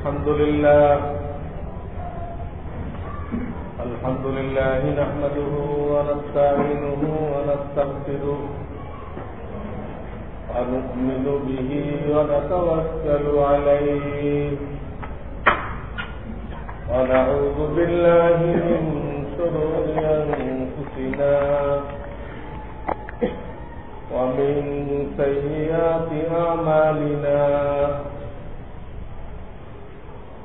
الحمد لله الحمد لله نحمده ونستعينه ونستغفره، ونؤمن به ونتوكل عليه، ونعوذ بالله من شرور أنفسنا، ومن سيئات أعمالنا.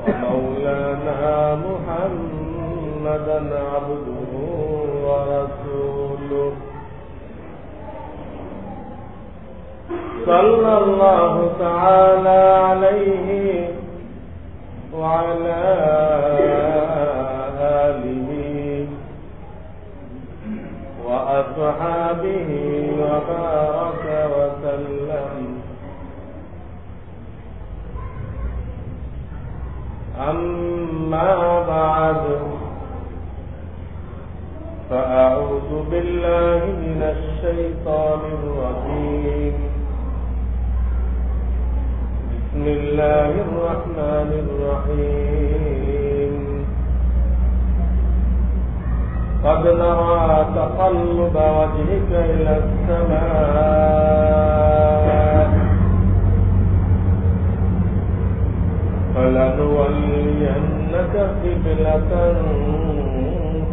ومولانا محمدا عبده ورسوله. صلى الله تعالى عليه وعلى آله وأصحابه وبارك وسلم. أما بعد فأعوذ بالله من الشيطان الرجيم. بسم الله الرحمن الرحيم. قد نرى تقلب وجهك إلى السماء. فلنولينك قبلة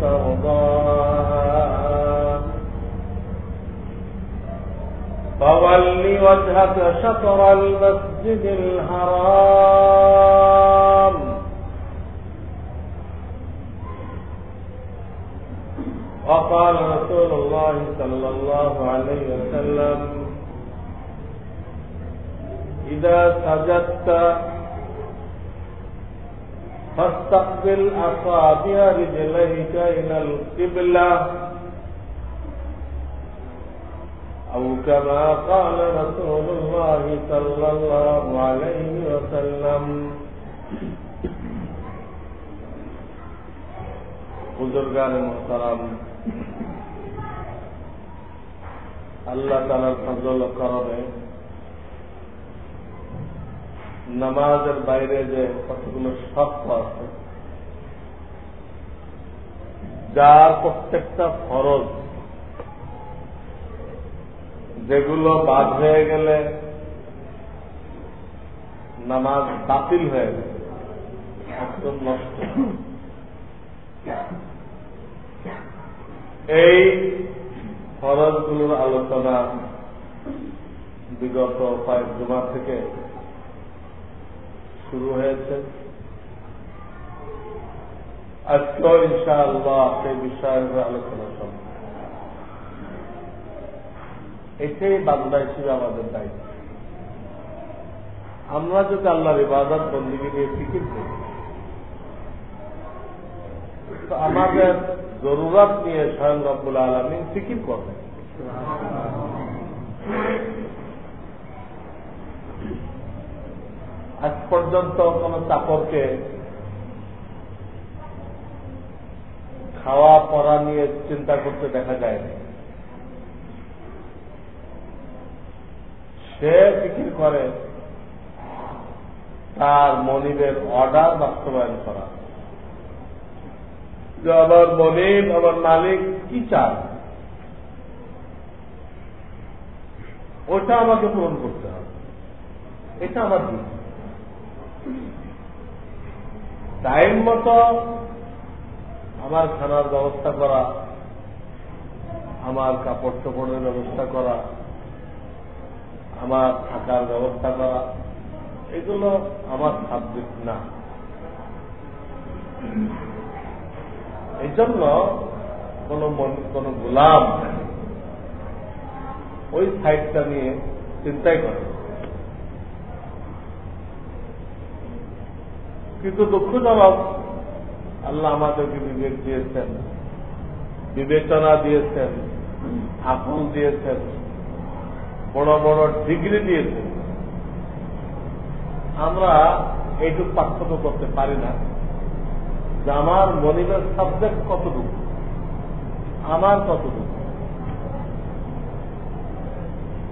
ترضاها فول وجهك شطر المسجد الحرام. وقال رسول الله صلى الله عليه وسلم إذا سجدت فاستقبل أصابع رجليك إلى القبلة أو كما قال رسول الله صلى الله عليه وسلم بزرگان محترم اللہ تعالیٰ فضل کرم ہے নামাজের বাইরে যে কতগুলো শর্ত আছে, যার প্রত্যেকটা ফরজ, যেগুলো বাদ হয়ে গেলে নামাজ বাতিল হয়ে একদম নষ্ট। এই ফরজগুলোর আলোচনা বিগত কয়েক জমা থেকে শুরু হয়েছে। আজকেও ইনশাআল্লাহ সেই বিষয়ের আলোচনা করব এটাই বান্দা হিসেবে আমাদের দায়িত্ব। আমরা যদি আল্লাহর ইবাদত বন্দীকে নিয়ে ফিকির করি আমাদের জরুরত নিয়ে স্বয়ং রব্বুল আলমী ফিকির করবেন। আজ পর্যন্ত কোন চাকরকে খাওয়া, পড়া নিয়ে চিন্তা করতে দেখা যায় না সে ফিকির করে তার মনিবের অর্ডার বাস্তবায়ন করা। যে আমার মনিব আমার মালিক কি চায়? ওটা আমাকে পূরণ করতে হবে। এটা আমার দিক টাইম মতো আমার খানার ব্যবস্থা করা, আমার কাপড় চোপড়ের ব্যবস্থা করা, আমার থাকার ব্যবস্থা করা, এগুলো আমার সাবজেক্ট না। এই জন্য কোন কোন গোলাম ওই সাইডটা নিয়ে চিন্তাই করে কিন্তু দুঃখজনক আল্লাহ আমাদেরকে বিবেক দিয়েছেন। বিবেচনা দিয়েছেন, আকল দিয়েছেন, বড় বড় ডিগ্রি দিয়েছেন। আমরা এইটুক পার্থক্য করতে পারি না যে আমার মনিবের সাবজেক্ট কতটুকু? আমার কতটুকু?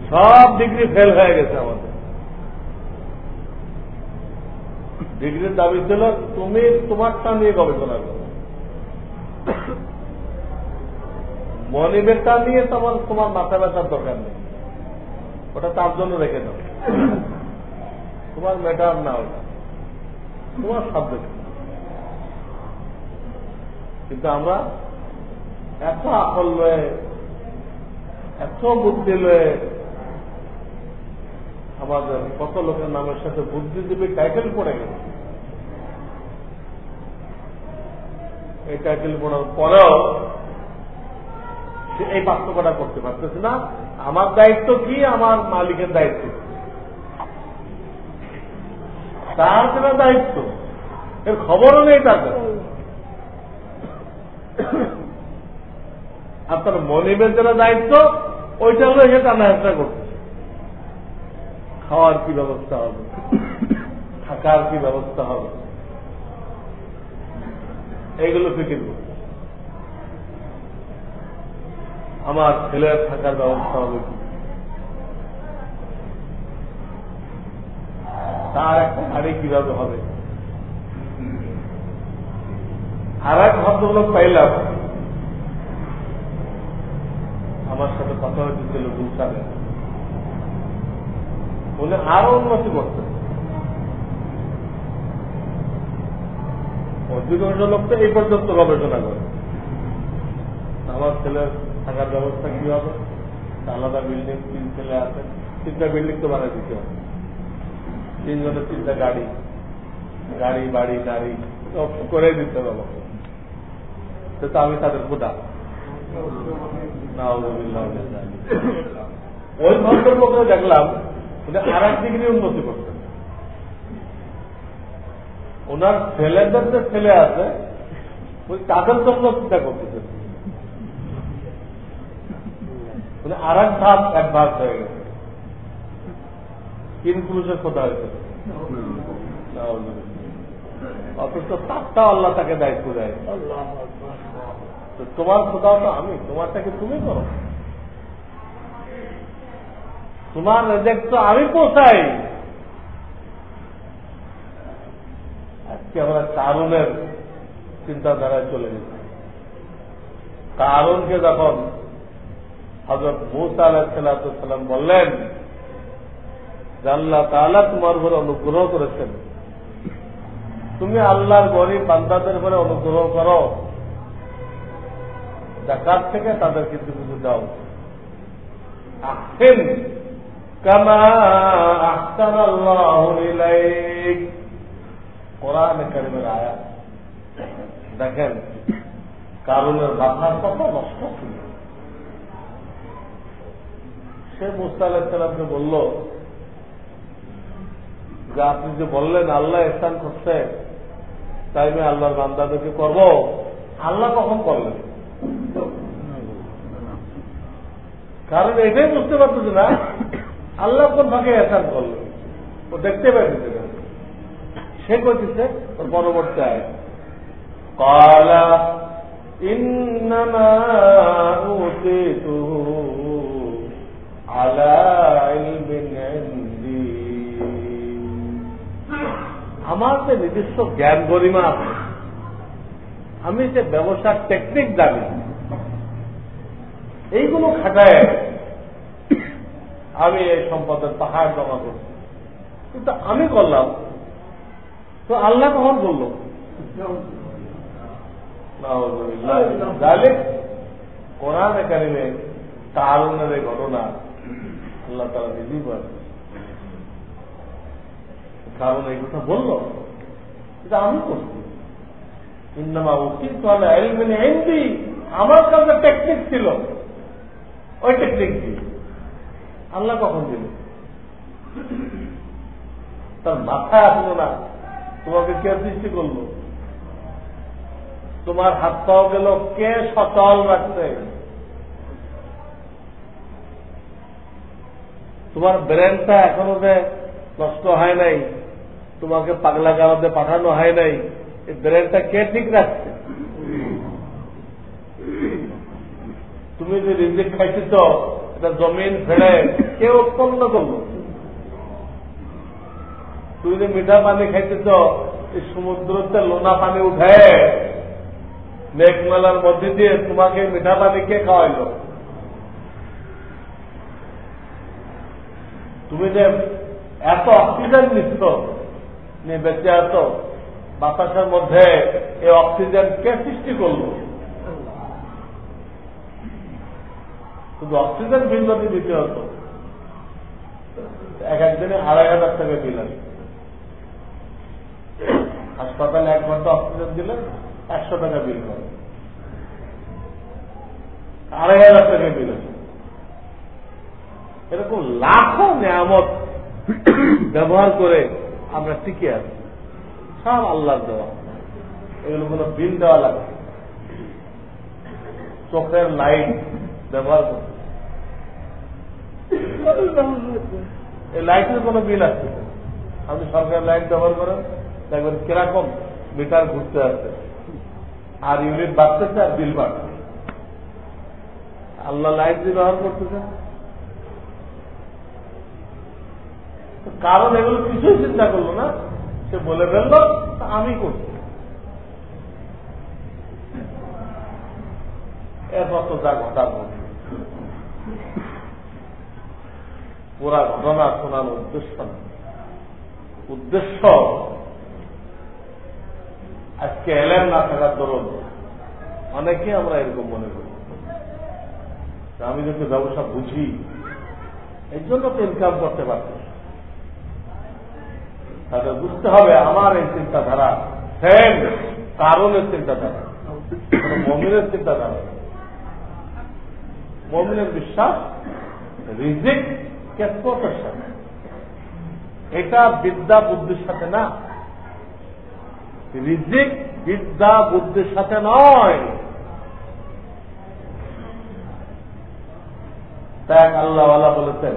সব ডিগ্রি ফেল হয়ে গেছে আমাদের। ডিগ্রির দাবি ছিল, তুমি তোমারটা নিয়ে গবেষণা করো। মনিবেরটা নিয়ে তোমার তোমার মাথা ব্যথার দরকার নেই। ওটা তার জন্য রেখে দাও। তোমার ম্যাটার না ওটা। তোমার সাবজেক্ট কিন্তু আমরা এত আকল লয়ে, এত বুদ্ধি লয়ে আমাদের কত লোকের নামের সাথে বুদ্ধিজীবী টাইটেল পড়ে গেল এই টাইটেল পড়ার পরেও সে এই পার্থক্যটা করতে পারতেছে না। আমার দায়িত্ব কি? আমার মালিকের দায়িত্ব তার যেটা দায়িত্ব। এর খবরও নেই তার আপনার মনিবের যেটা দায়িত্ব, ওইটা হলো সে টানা হেঁচড়া করতে খাওয়ার কি ব্যবস্থা হবে? থাকার কি ব্যবস্থা হবে? এইগুলো ফিকির করতে আমার ছেলের থাকার ব্যবস্থা হবে কি? তার একটা গাড়ি কীভাবে হবে? আর এক ভদ্রলোক পাইলাম। আমার সাথে কথা হয়েছিল, গুলশানে। উনি আরও উন্নতি করতেন অধিকাংশ লোক তো এই পর্যন্ত গবেষণা করে। আমার ছেলের থাকার ব্যবস্থা কি হবে? আলাদা বিল্ডিং তিন ছেলে আছে। তিনটা বিল্ডিং তো বানাই দিতে হবে। তিনজনের তিনটা গাড়ি। গাড়ি, বাড়ি, গাড়ি, সব করে দিতে হবে সে তো আমি তাদের খোদা। ওই ভদ্রলোকে দেখলাম আর এক ডিগ্রি উন্নতি করতেন ওনার ছেলেদের যে ছেলে আছে, ওই তাদের জন্য চিন্তা করতেছেন মানে আর এক ধাপ এক ভাগ হয়ে গেছে। ইনক্লুসের কথা হয়েছে। অথচ তারটাও আল্লাহ তাকে দায়িত্ব দেয়। তো তোমার খোদাও তো আমি, তোমারটাকে তুমি করো। তোমার রেজেক্ট তো আমি পৌঁছাই। আজকে আমরা কারণের চিন্তাধারায় চলে গেছি। কারণকে যখন হজরত মুসা আলাহিসাল্লাম বললেন আল্লাহ তালা তোমার উপরে অনুগ্রহ করেছেন। তুমি আল্লাহর গরিব বান্দাদের উপরে অনুগ্রহ করো। জাকাত থেকে তাদের কিছু কিছু দাও। আহসেন কামা আহসান আল্লাহ কোরআন কারিমের আয়া দেখেন কারণের মাথার কথা নষ্ট ছিল। সে মুস্তা আলাহিসাল্লামকে বলল, যে আপনি যে বললেন, আল্লাহ স্থান করছে, তাই আমি আল্লাহর বান্দাদেরকে করব। আল্লাহ কখন করলেন? কারণ এটাই বুঝতে পারতেছে না, আল্লাহ কোন ভাগে এসান করলেন? ও দেখতে পাইতেছে সে করতেছে ওর পরবর্তী আয় কলা আমার যে নিজস্ব জ্ঞান গরিমা আছে, আমি যে ব্যবসার টেকনিক জানি, এইগুলো খাটায় আমি এই সম্পদের পাহাড় জমা করছি। কিন্তু আমি করলাম তো আল্লাহ কখন বলল? কোরআন ঘটনা আল্লাহ তারা নিজেই কারণ এই কথা বলল, এটা আমি করছি। আমার কাছে টেকনিক ছিল। ওই টেকনিক দিয়ে। আল্লাহ কখন দিল? তার মাথায় আসলো না। তোমাকে কে সৃষ্টি করল? তোমার হাত পাও গেল কে সচল রাখছে তোমার ব্রেনটা এখনও যে নষ্ট হয় নাই, তোমাকে পাগলা গাওয়াতে পাঠানো হয় নাই, এই ব্রেনটা কে ঠিক রাখছে? তুমি যে রিজিক খাইছিস এটা জমিন ফেড়ে কে উৎপন্ন করল? তুমি যে মিঠা পানি খাইতেছ এই সমুদ্রতে লোনা পানি উঠে। মেঘমালার মধ্যে দিয়ে তোমাকে মিঠা পানি কে খাওয়াইল? তুমি যে এত অক্সিজেন নিচ্ছ বেঁচে আছো, বাতাসের মধ্যে এই অক্সিজেন কে সৃষ্টি করল? শুধু অক্সিজেন যদি দিতে হতো। এক একদিনে আড়াই হাজার টাকা বিল হাসপাতালে এক ঘণ্টা অক্সিজেন দিলে একশো টাকা বিল করে আড়াই হাজার টাকা বিল আছে এরকম লাখো নিয়ামত ব্যবহার করে আমরা টিকে আছি। সব আল্লাহর দেওয়া। এগুলো কোনো বিল দেওয়া লাগে চোখের লাইট ব্যবহার করতে। এই লাইটের কোনো বিল আছে আপনি সরকার লাইট ব্যবহার করেন? দেখবেন কীরকম মিটার ঘুরতে আছে। আর ইউনিট বাড়তেছে আর বিল বাড়ছে? আল্লাহ লাইট দিয়ে ব্যবহার করতেছে। কারণ এগুলো কিছুই চিন্তা করল না। সে বলে ফেলল আমি করছি। এরপর তো যা ঘটার পুরা। ঘটনা শোনার উদ্দেশ্য উদ্দেশ্য আজকে এলেন না থাকার দরুন অনেকে আমরা এরকম মনে করি। আমি যদি ব্যবসা বুঝি। এই জন্য তো ইনকাম করতে পারছি তাদের বুঝতে হবে আমার এই চিন্তাধারা সেম কারণের চিন্তাধারা। মমিনের চিন্তাধারা মমিনের বিশ্বাস, রিজিক কেসপটের সাথে এটা বিদ্যা বুদ্ধির সাথে না। রিজিক বিদ্যা বুদ্ধির সাথে নয় তাই আল্লাহওয়ালা বলেছেন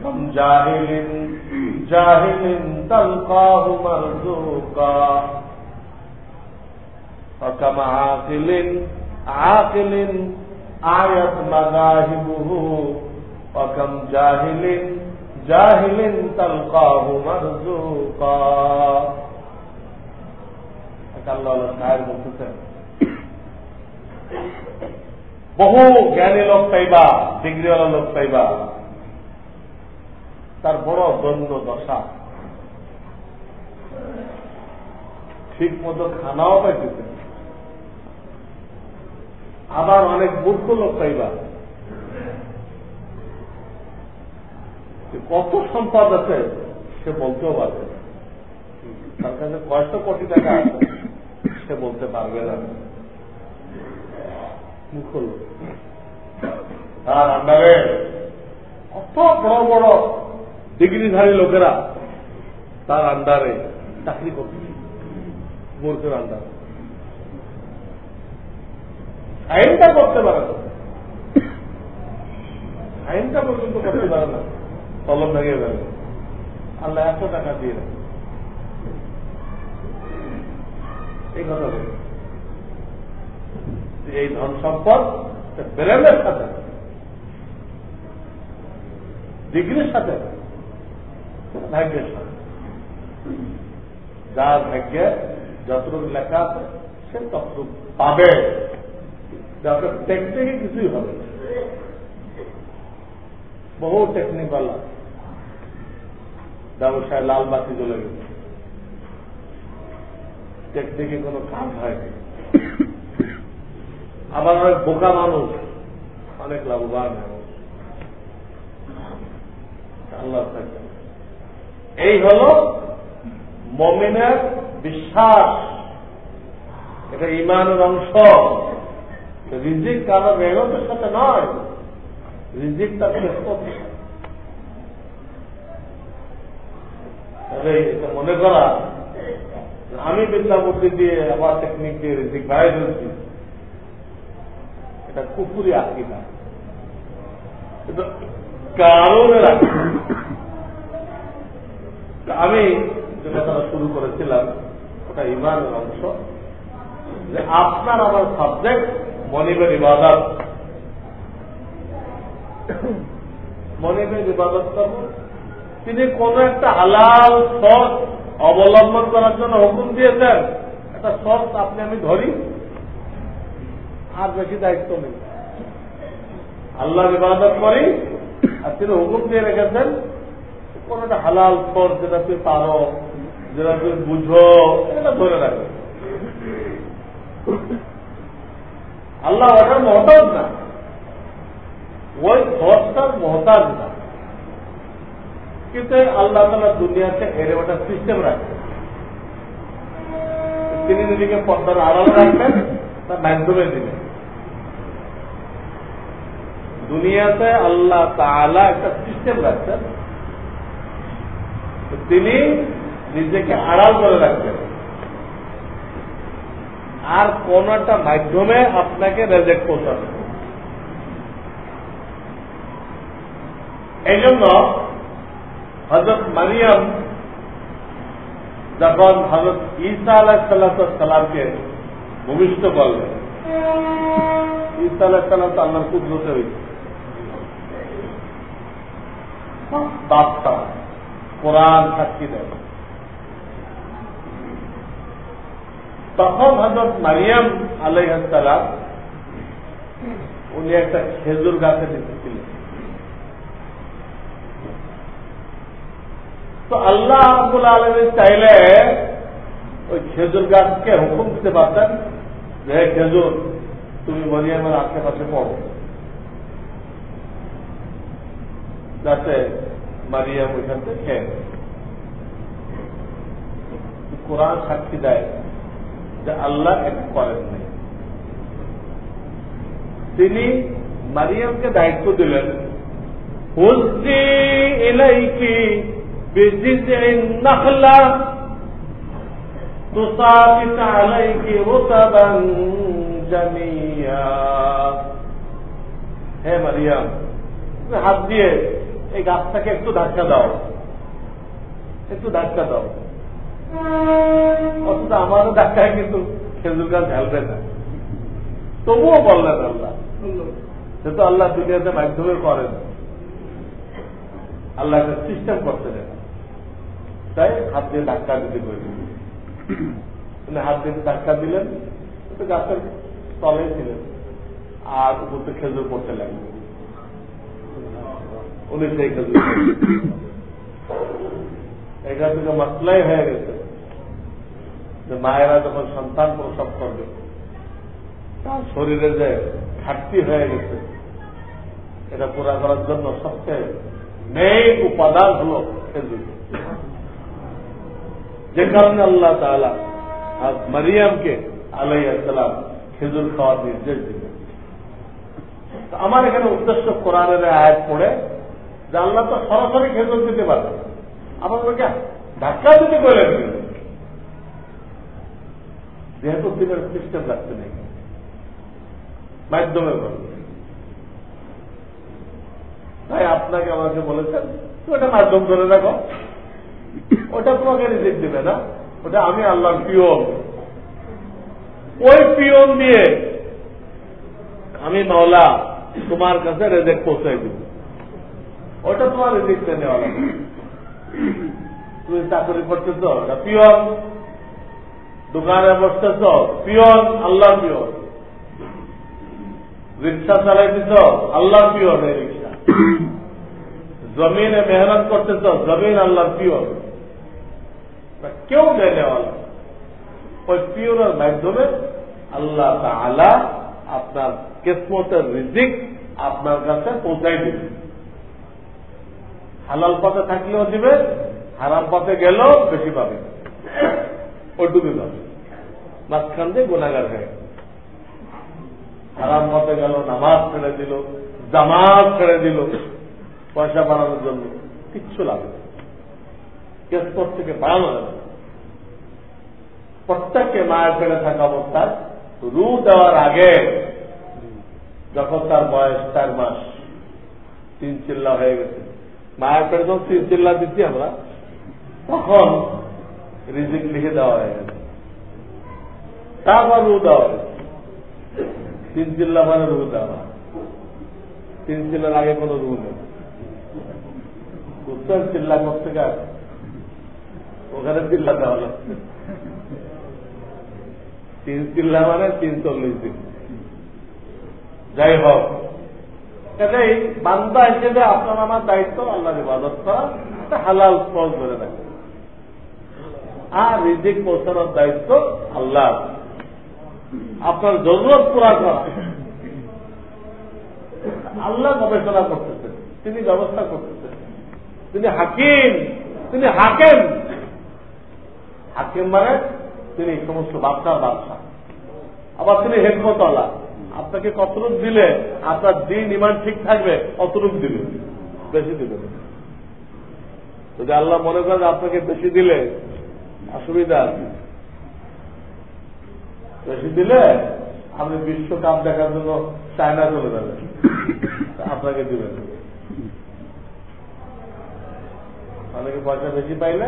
কম জাহিলিন জাহিলিন তলকাহু মরজুকা وكم عاقل عاقل آيت مذاهبه وكم جاهل جاهل تلقاه مرزوقا আল্লাহ সাহেব বলতেছেন বহু জ্ঞানী লোক পাইবা ডিগ্রিওয়ালা লোক পাইবা তার বড় দ্বন্দ্ব দশা ঠিক মতো খানাও পাইতেছে আবার অনেক মূর্খ লোক পাইবা কত সম্পদ আছে, সে বলতেও পারবে না। তার কাছে কয়শো কোটি টাকা আছে, সে বলতে পারবে না। তার আন্ডারে কত বড় বড় ডিগ্রিধারী লোকেরা তার আন্ডারে চাকরি করছে। মূর্খের আন্ডারে। আইনটা করতে পারে না। আইনটা পর্যন্ত করতে পারে না। কলম ভেঙে যাবে আল্লাহ এত টাকা দিয়ে দেয় এই কথা বলি। এই ধন সম্পদ ব্রেনের সাথে ডিগ্রির সাথে ভাগ্যের সাথে যার ভাগ্যে যতটুকু লেখা আছে, সে ততটুকু পাবে। আপনার টেকনিকে কিছুই হবে বহু টেকনিকওয়ালা ব্যবসায় লাল বাতি জ্বলে গেছে টেকনিকে কোনো কাজ হয়নি। আবার অনেক বোকা মানুষ, অনেক লাভবান আল্লাহ এই হল মমিনের বিশ্বাস। এটা ইমানের অংশ। রিজিক কারও মেহনতের সাথে নয়। রিজিক তার কাজে এটা মনে করা। আমি বিদ্যা বুদ্ধি দিয়ে আবার টেকনিক দিয়ে রিজিক বাড়াই দিচ্ছি এটা কুকুরি আকিদা। কিন্তু কারণে আমি যে কথাটা শুরু করেছিলাম, ওটা ইমানের অংশ। যে আপনার আমার সাবজেক্ট মনিবের ইবাদত। মনিবের ইবাদত করব তিনি কোন একটা হালাল সৎ অবলম্বন করার জন্য হুকুম দিয়েছেন। একটা সৎ আপনি আমি ধরি। আর বেশি দায়িত্ব নেই। আল্লাহর ইবাদত করি, আর তিনি হুকুম দিয়ে রেখেছেন, কোন একটা হালাল সৎ যেটা তুই পারো, যেটা তুই বুঝো, এটা ধরে রাখবে আল্লাহ ওটার মহতাজ না। ওই থটটার মহতাজ না। কিন্তু আল্লাহ তালা দুনিয়াতে এর ওটা সিস্টেম রাখবে তিনি নিজেকে পর্দার আড়াল রাখবেন তার মাধ্যমে দিলেন। দুনিয়াতে আল্লাহ তালা একটা সিস্টেম রাখছেন। তিনি নিজেকে আড়াল করে রাখবেন আর কোন একটা মাধ্যমে আপনাকে রেজেক্ট হবে। এই জন্য হজরত মারিয়াম যখন হজরত ঈসা আলাহ সাল্লামকে ভূমিষ্ঠ করলেন, ঈসা আলাহ সাল্লাম তো আল্লাহর বাচ্চা কোরআন সাক্ষী দেয়। তখন হজরত মারিয়াম আলাইহাসালাম উনি একটা খেজুর গাছে দেখেছিলেন তো আল্লাহ আব্বুল আলমী চাইলে ওই খেজুর গাছকে হুকুম দিতে পারতেন যে খেজুর, তুমি মরিয়ামের আশেপাশে পড়ো। যাতে মারিয়াম ওইখান থেকে কোরআন সাক্ষী দেয় যে আল্লাহ এক করেন তিনি মারিয়ামকে দায়িত্ব দিলেন হুজি এলাইকি النخلة تساقط عليك رطبا جنيا হে মারিয়াম তুমি হাত দিয়ে এই গাছটাকে একটু ধাক্কা দাও একটু ধাক্কা দাও অথচ আমারও ধাক্কায় কিন্তু খেজুর গাছ ঢালবে না তবুও বললেন আল্লাহ সে তো আল্লাহ দুনিয়াতে মাধ্যমে করেন আল্লাহ একটা সিস্টেম করতে দেন তাই হাত দিয়ে ধাক্কা দিতে উনি হাত দিয়ে ধাক্কা দিলেন গাছের তলে ছিলেন আর উপর তো খেজুর পড়তে লাগল। উনি সেই খেজুর এখান থেকে মাসলাই হয়ে গেছে যে মায়েরা যখন সন্তান প্রসব করবে, তার শরীরে যে ঘাটতি হয়ে গেছে, এটা পুরা করার জন্য সবচেয়ে মেইন উপাদান হল খেজুর। যে কারণে আল্লাহ তালা মারিয়ামকে আলাই আসসালাম খেজুর খাওয়ার নির্দেশ দিলেন। আমার এখানে উদ্দেশ্য কোরআনের আয়াত পড়ে যে আল্লাহ তো সরাসরি খেজুর দিতে পারে আমার ওকে ধাক্কা দিতে করে যেহেতু দিনের সিস্টেম রাখতে নেই। মাধ্যমে করবে তাই আপনাকে আমাকে বলেছেন তো এটা মাধ্যম ধরে রাখো। ওটা তোমাকে রিজেক্ট দেবে না। ওটা আমি আল্লাহর পিওন। ওই পিওন দিয়ে আমি মাওলা তোমার কাছে রেজেক্ট পৌঁছাই দিব। ওটা তোমার রিজেক্ট নেওয়া লাগবে। তুমি চাকরি করতেছ, ওটা পিওন। দোকানে বসতেছ, পিওন আল্লাহ পিওন। রিক্সা চালাইতেছ আল্লাহ পিওন এই রিক্সা। জমিনে মেহনত করতেছ, জমিন আল্লাহ পিওর কেউ দেয় ওই পিওরের মাধ্যমে আল্লাহ তালা আপনার কেসমতের রিজিক আপনার কাছে পৌঁছাই দিবে। হালাল পথে থাকলেও দিবে, হারাম পথে গেলেও বেশি পাবে। ওইটুকুই পাবে। মাঝখান দিয়ে গোনাগার হয়ে হারাম পথে গেল, নামাজ ছেড়ে দিল, জামাত ছেড়ে দিল, পয়সা বাড়ানোর জন্য কিচ্ছু লাগবে কেসপট থেকে বাড়ানো যাবে প্রত্যেককে মায়ের পেটে থাকা অবস্থায় রু দেওয়ার আগে যখন তার বয়স চার মাস, তিন চিল্লা হয়ে গেছে। মায়ের পেটে যখন তিন চিল্লা দিচ্ছি আমরা, তখন রিজিক লিখে দেওয়া হয়ে গেছে। তারপর রু দেওয়া তিন চিল্লা মানে রু দেওয়া। তিন চিল্লার আগে কোন রু নেই। উত্তর চিল্লা করতে গেছে ওখানে চিল্লা দেওয়া লাগছে তিন চিল্লা মানে তিন চল্লিশ দিন। যাই হোক। কাজেই বান্দা হিসেবে আপনার আমার দায়িত্ব, আল্লাহর ইবাদত করা। হালাল ফল ধরে রাখে। আর রিজিক পৌঁছানোর দায়িত্ব আল্লাহ। আপনার জরুরত পুরা করা। আল্লাহ গবেষণা করতেছেন, তিনি ব্যবস্থা করতেছেন। তিনি হাকিম, তিনি হাকেম। হাকিম মানে তিনি সমস্ত বাচ্চার বাচ্চা আবার তিনি হেকমত আল্লাহ আপনাকে কতটুক দিলে, আপনার দিন ইমান ঠিক থাকবে, অতটুক দিবে বেশি দিবে যদি আল্লাহ মনে করেন আপনাকে বেশি দিলে, অসুবিধা বেশি দিলে, আপনি বিশ্বকাপ দেখার জন্য চায়না চলে যাবেন। আপনাকে দিবেন। অনেকে পয়সা বেশি পাইলে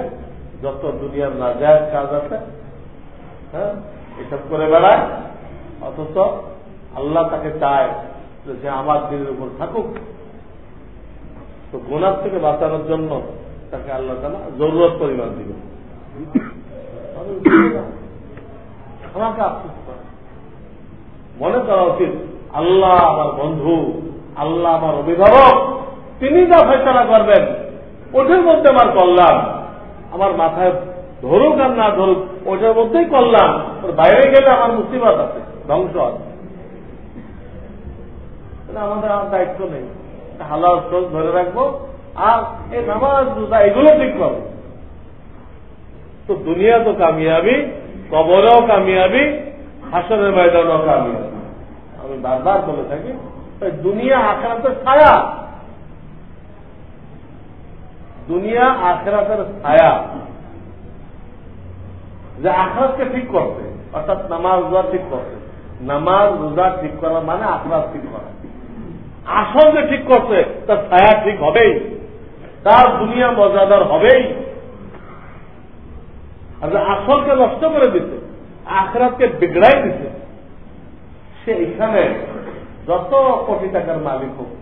যত দুনিয়ার নাজায় কাজ আছে হ্যাঁ এসব করে বেড়ায়। অথচ আল্লাহ তাকে চায় যে আমার দিনের উপর থাকুক। তো গোনার থেকে বাঁচানোর জন্য তাকে আল্লাহ তালা জরুরত পরিমাণ দিবে। আমাকে আফসোস করে মনে করা উচিত, আল্লাহ আমার বন্ধু, আল্লাহ আমার অভিভাবক, তিনি যা ফেসলা করবেন ওঠের মধ্যে আমার কল্যাণ। আমার মাথায় ধরুক আর না ধরুক, ওটার মধ্যেই কল্যাণ ওর বাইরে গেলে আমার মুসিবত আছে, ধ্বংস আছে আমাদের আর দায়িত্ব নেই। হালাল চোখ ধরে রাখব, আর এই নামাজ এগুলো ঠিক করব। তো দুনিয়া তো কামিয়াবি, কবরেও কামিয়াবি হাসনের ময়দানও কামিয়াবি। আমি বারবার বলে থাকি দুনিয়া আখরাতের ছায়া। দুনিয়া আখরাতের ছায়া। যে আখরাতকে ঠিক করতে অর্থাৎ নামাজ রোজা ঠিক করতে নামাজ রোজা ঠিক করা মানে আখরাত ঠিক করা। আসল যে ঠিক করছে, তার ছায়া ঠিক হবেই। তার দুনিয়া মজাদার হবেই। আর আসলকে নষ্ট করে দিতে আখরাতকে বিগড়াই দিতে সে এখানে যত কোটি টাকার মালিক হোক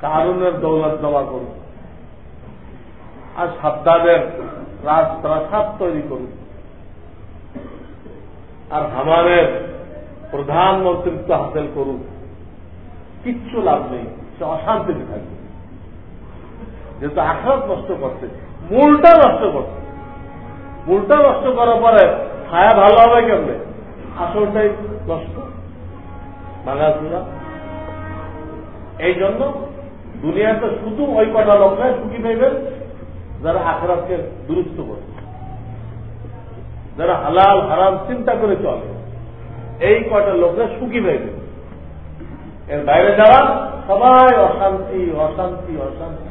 কারণের দৌলত জমা করুন। আর সাবধানের রাজপ্রাসাদ তৈরি করুন। আর হামানের প্রধানমন্ত্রিত্ব হাসিল করুন। কিচ্ছু লাভ নেই, সে অশান্তিতে থাকবে। যেহেতু আখরাত নষ্ট করছে, মূলটা নষ্ট করছে। মূলটা নষ্ট করার পরে ছায়া ভালো হবে কেমনে? আসলটাই নষ্ট। ভাঙাচুরা এই জন্য দুনিয়াতে শুধু ওই কটা লোকরাই সুখী পাইবেন যারা আখরাতকে দুরুস্ত করে যারা হালাল, হারাম চিন্তা করে চলে, এই কয়টা লোকরা সুখী পাইবে এর বাইরে যাওয়া সবাই অশান্তি অশান্তি অশান্তি।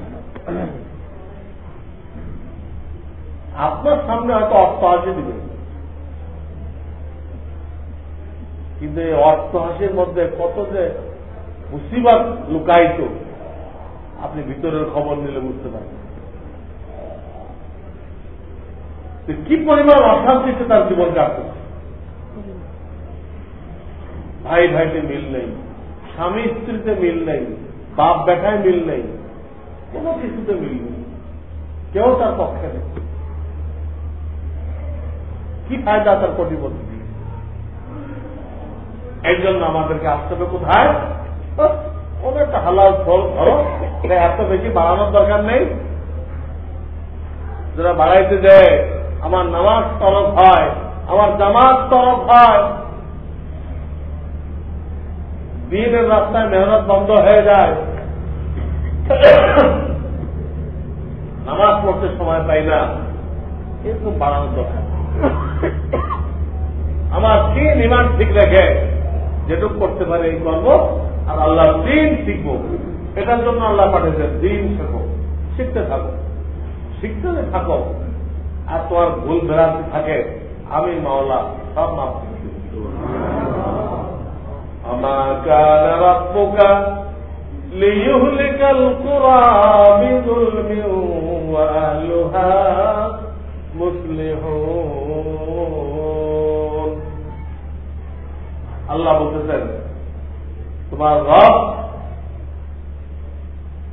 আপনার সামনে হয়তো অর্থ হাসি দিবে। কিন্তু এই অর্থ হাসির মধ্যে কত যে মুসিবত লুকায়িত। আপনি ভিতরের খবর নিলে বুঝতে পারবেন কি পরিমাণ অশান্তিতে তার জীবন কাটতেছে ভাই ভাইতে মিল নেই, স্বামী স্ত্রীতে মিল নেই, বাপ বেটায় মিল নেই, কোন কিছুতে মিল নেই। কেউ তার পক্ষে নেই। কি ফায়দা তার এই জন্য আমাদেরকে আসতে হবে কোথায়? কোনো একটা হালাল ফল ধরো। এটা এত বেশি বাড়ানোর দরকার নেই। যারা বাড়াইতে দেয় আমার নামাজ তরফ হয়, আমার জামাত তরফ হয়। দিনের রাস্তায় মেহনত বন্ধ হয়ে যায়। নামাজ পড়তে সময় পাই না। কিন্তু বাড়ানোর দরকার আমার তিন ইমান ঠিক রেখে যেটুক করতে পারে এই কর্ম, আর আল্লাহ দিন শিখব এটার জন্য আল্লাহ পাঠিয়েছেন দিন শেখো শিখতে থাকো শিখতে যে থাকো আর তোমার ভুল ভ্রান্তি থাকে আমি মাওলা সব মাফ আমার কান রব্বুকা ليهلك القرى بظلم وأهلها মুসলিহুন আল্লাহ বলতেছেন তোমার রব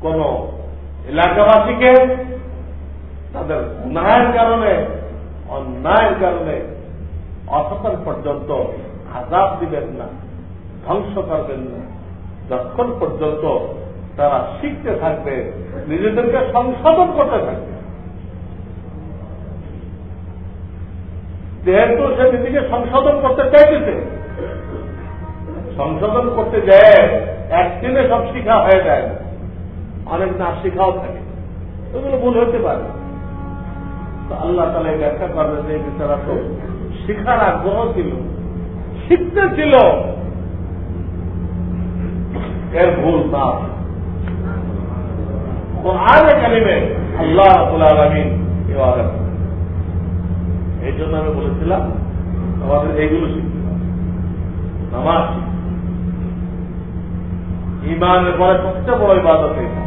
কোন এলাকাবাসীকে তাদের গুনাহের কারণে, অন্যায়ের কারণে অসতন পর্যন্ত আজাব দিবেন না, ধ্বংস করবেন না। যতক্ষণ পর্যন্ত তারা শিখতে থাকবে, নিজেদেরকে সংশোধন করতে থাকবে। যেহেতু সে নিজেকে সংশোধন করতে চাইতেছে, সংশোধন করতে যায় একদিনে সব শিখা হয়ে যায়। অনেক না শিখাও থাকে। এগুলো ভুল হতে পারে। তো আল্লাহ তালা ব্যাখ্যা করবে যে বিচারা তো শিখার আগ্রহ ছিল, শিখতে ছিল। এর ভুল না কোরআন কালিমে আল্লাহ আলমিন এই জন্য আমি বলেছিলাম, আমাদের এইগুলো শিখতে নামাজ ইমানের পরে সবচেয়ে বড় ইবাদত এটা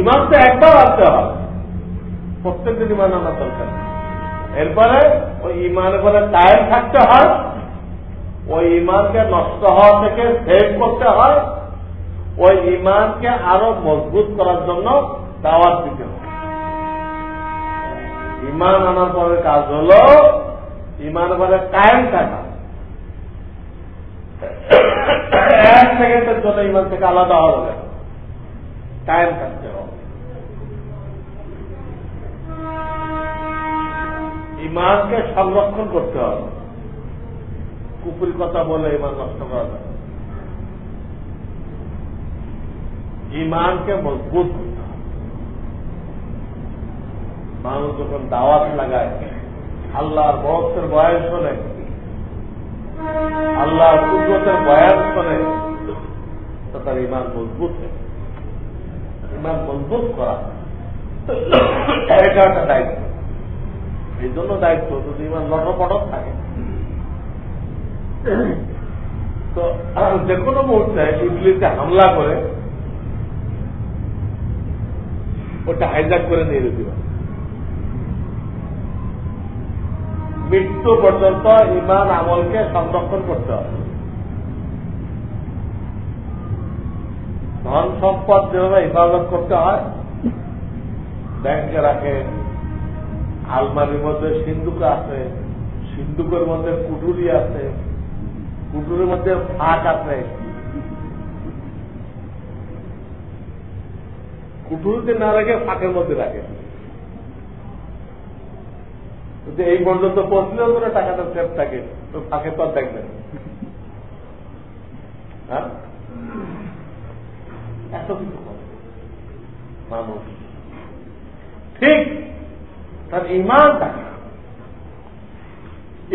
ইমান তো একবার আসতে হয় প্রত্যেকদিন ইমান আনার দরকার। এরপরে ওই ইমানের পরে টাইম থাকতে হয়, ওই ইমানকে নষ্ট হওয়া থেকে সেভ করতে হয়, ওই ইমানকে আরও মজবুত করার জন্য দাওয়াত দিতে হয়। ইমান আনার পরে কাজ হল ইমান পরে কায়েম থাকা। এক সেকেন্ডের জন্য ইমান থেকে আলাদা হবে কায়েম থাকতে হবে। ইমানকে সংরক্ষণ করতে হবে। কুপুরি কথা বলে ইমান নষ্ট করা যাবে ইমানকে মজবুত করতে হবে। মানুষ যখন দাওয়াত লাগায়, আল্লাহর বরফের বয়স শোনে, আল্লাহর কুদরতের বয়ান শোনে, তো তার ইমান মজবুত হয়। ইমান মজবুত করা। একটা দায়িত্ব। এই জন্য দায়িত্ব, যদি ইমান লটপটক থাকে। তো যে কোনো মুহূর্তে ইংলিশে হামলা করে, ওটা হাইজাক করে নিয়ে পারে। মৃত্যু পর্যন্ত ইমান আমলকে সংরক্ষণ করতে হবে। ধন সম্পদ যেভাবে ইবাদত করতে হয়, ব্যাংকে রাখে, আলমারির মধ্যে সিন্ধুক আছে, সিন্ধুকের মধ্যে কুটুরি আছে কুটুরির মধ্যে ফাঁক আছে। কুটুরিতে না রেখে ফাঁকের মধ্যে রাখে। যে এই পর্যন্ত পৌঁছলেও করে টাকাটা সেফ থাকে, তো ফাঁকে তো দেখবেন হ্যাঁ? এত কিছু মানুষ ঠিক তার ইমান থাকে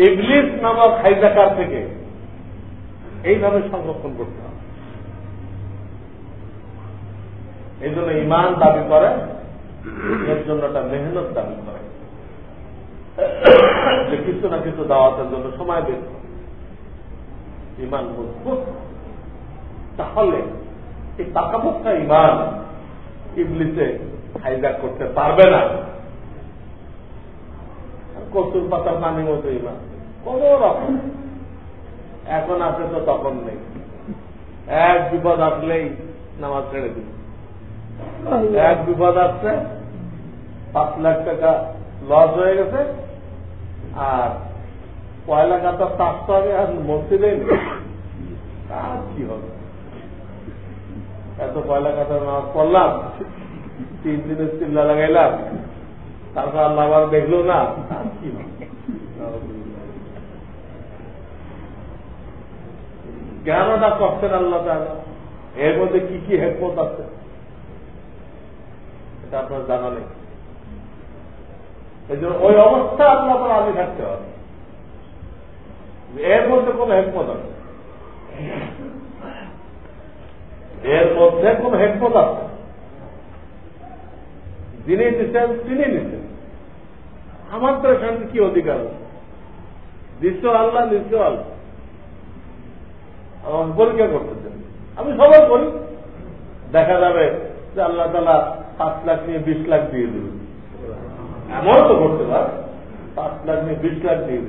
ইংলিশ নামক হাইজাকার থেকে এইভাবে সংরক্ষণ করতে হবে। এই জন্য ইমান দাবি করে, এর জন্য একটা মেহনত দাবি করে। যে কিছু না কিছু দাওয়াতের জন্য সময় বের ইমান মজবুত। তাহলে এই পাকাপোক্তা ইমান ইবলিসে হাইজাক করতে পারবে না। কচুর পাতার পানি মতো ইমান। কোন রকম। এখন আছে তো তখন নেই। এক বিপদ আসলেই নামাজ ছেড়ে দিল এক বিপদ আসছে, পাঁচ লাখ টাকা লস হয়ে গেছে, আর পয়লা কাতা আসতে হবে আর মসজিদে আর কি হবে? এত পয়লা কাতা নামাজ পড়লাম তিন দিনের চিল্লা লাগাইলাম, তারপর আল্লাহ আবার দেখল না কি করছেন আল্লাহ এর মধ্যে কি কি হেকমত আছে? এটা আপনার জানা নেই। এই জন্য ওই অবস্থা আপনার আপনার আগে থাকতে হবে। এর মধ্যে কোন হেকমত আছে? এর মধ্যে কোন হেকমত আছে। যিনি দিচ্ছেন তিনি নিচ্ছেন আমার পেরেশানির কি অধিকার আছে? নিশ্চয় আল্লাহ নিশ্চয় আল্লাহ। আমার পরীক্ষা করতেছেন। আমি সবাই করি। দেখা যাবে যে আল্লাহ তালা পাঁচ লাখ নিয়ে বিশ লাখ দিয়ে দেবে এমনও তো করতে পারে। পাঁচ লাখ নিয়ে বিশ লাখ দিয়ে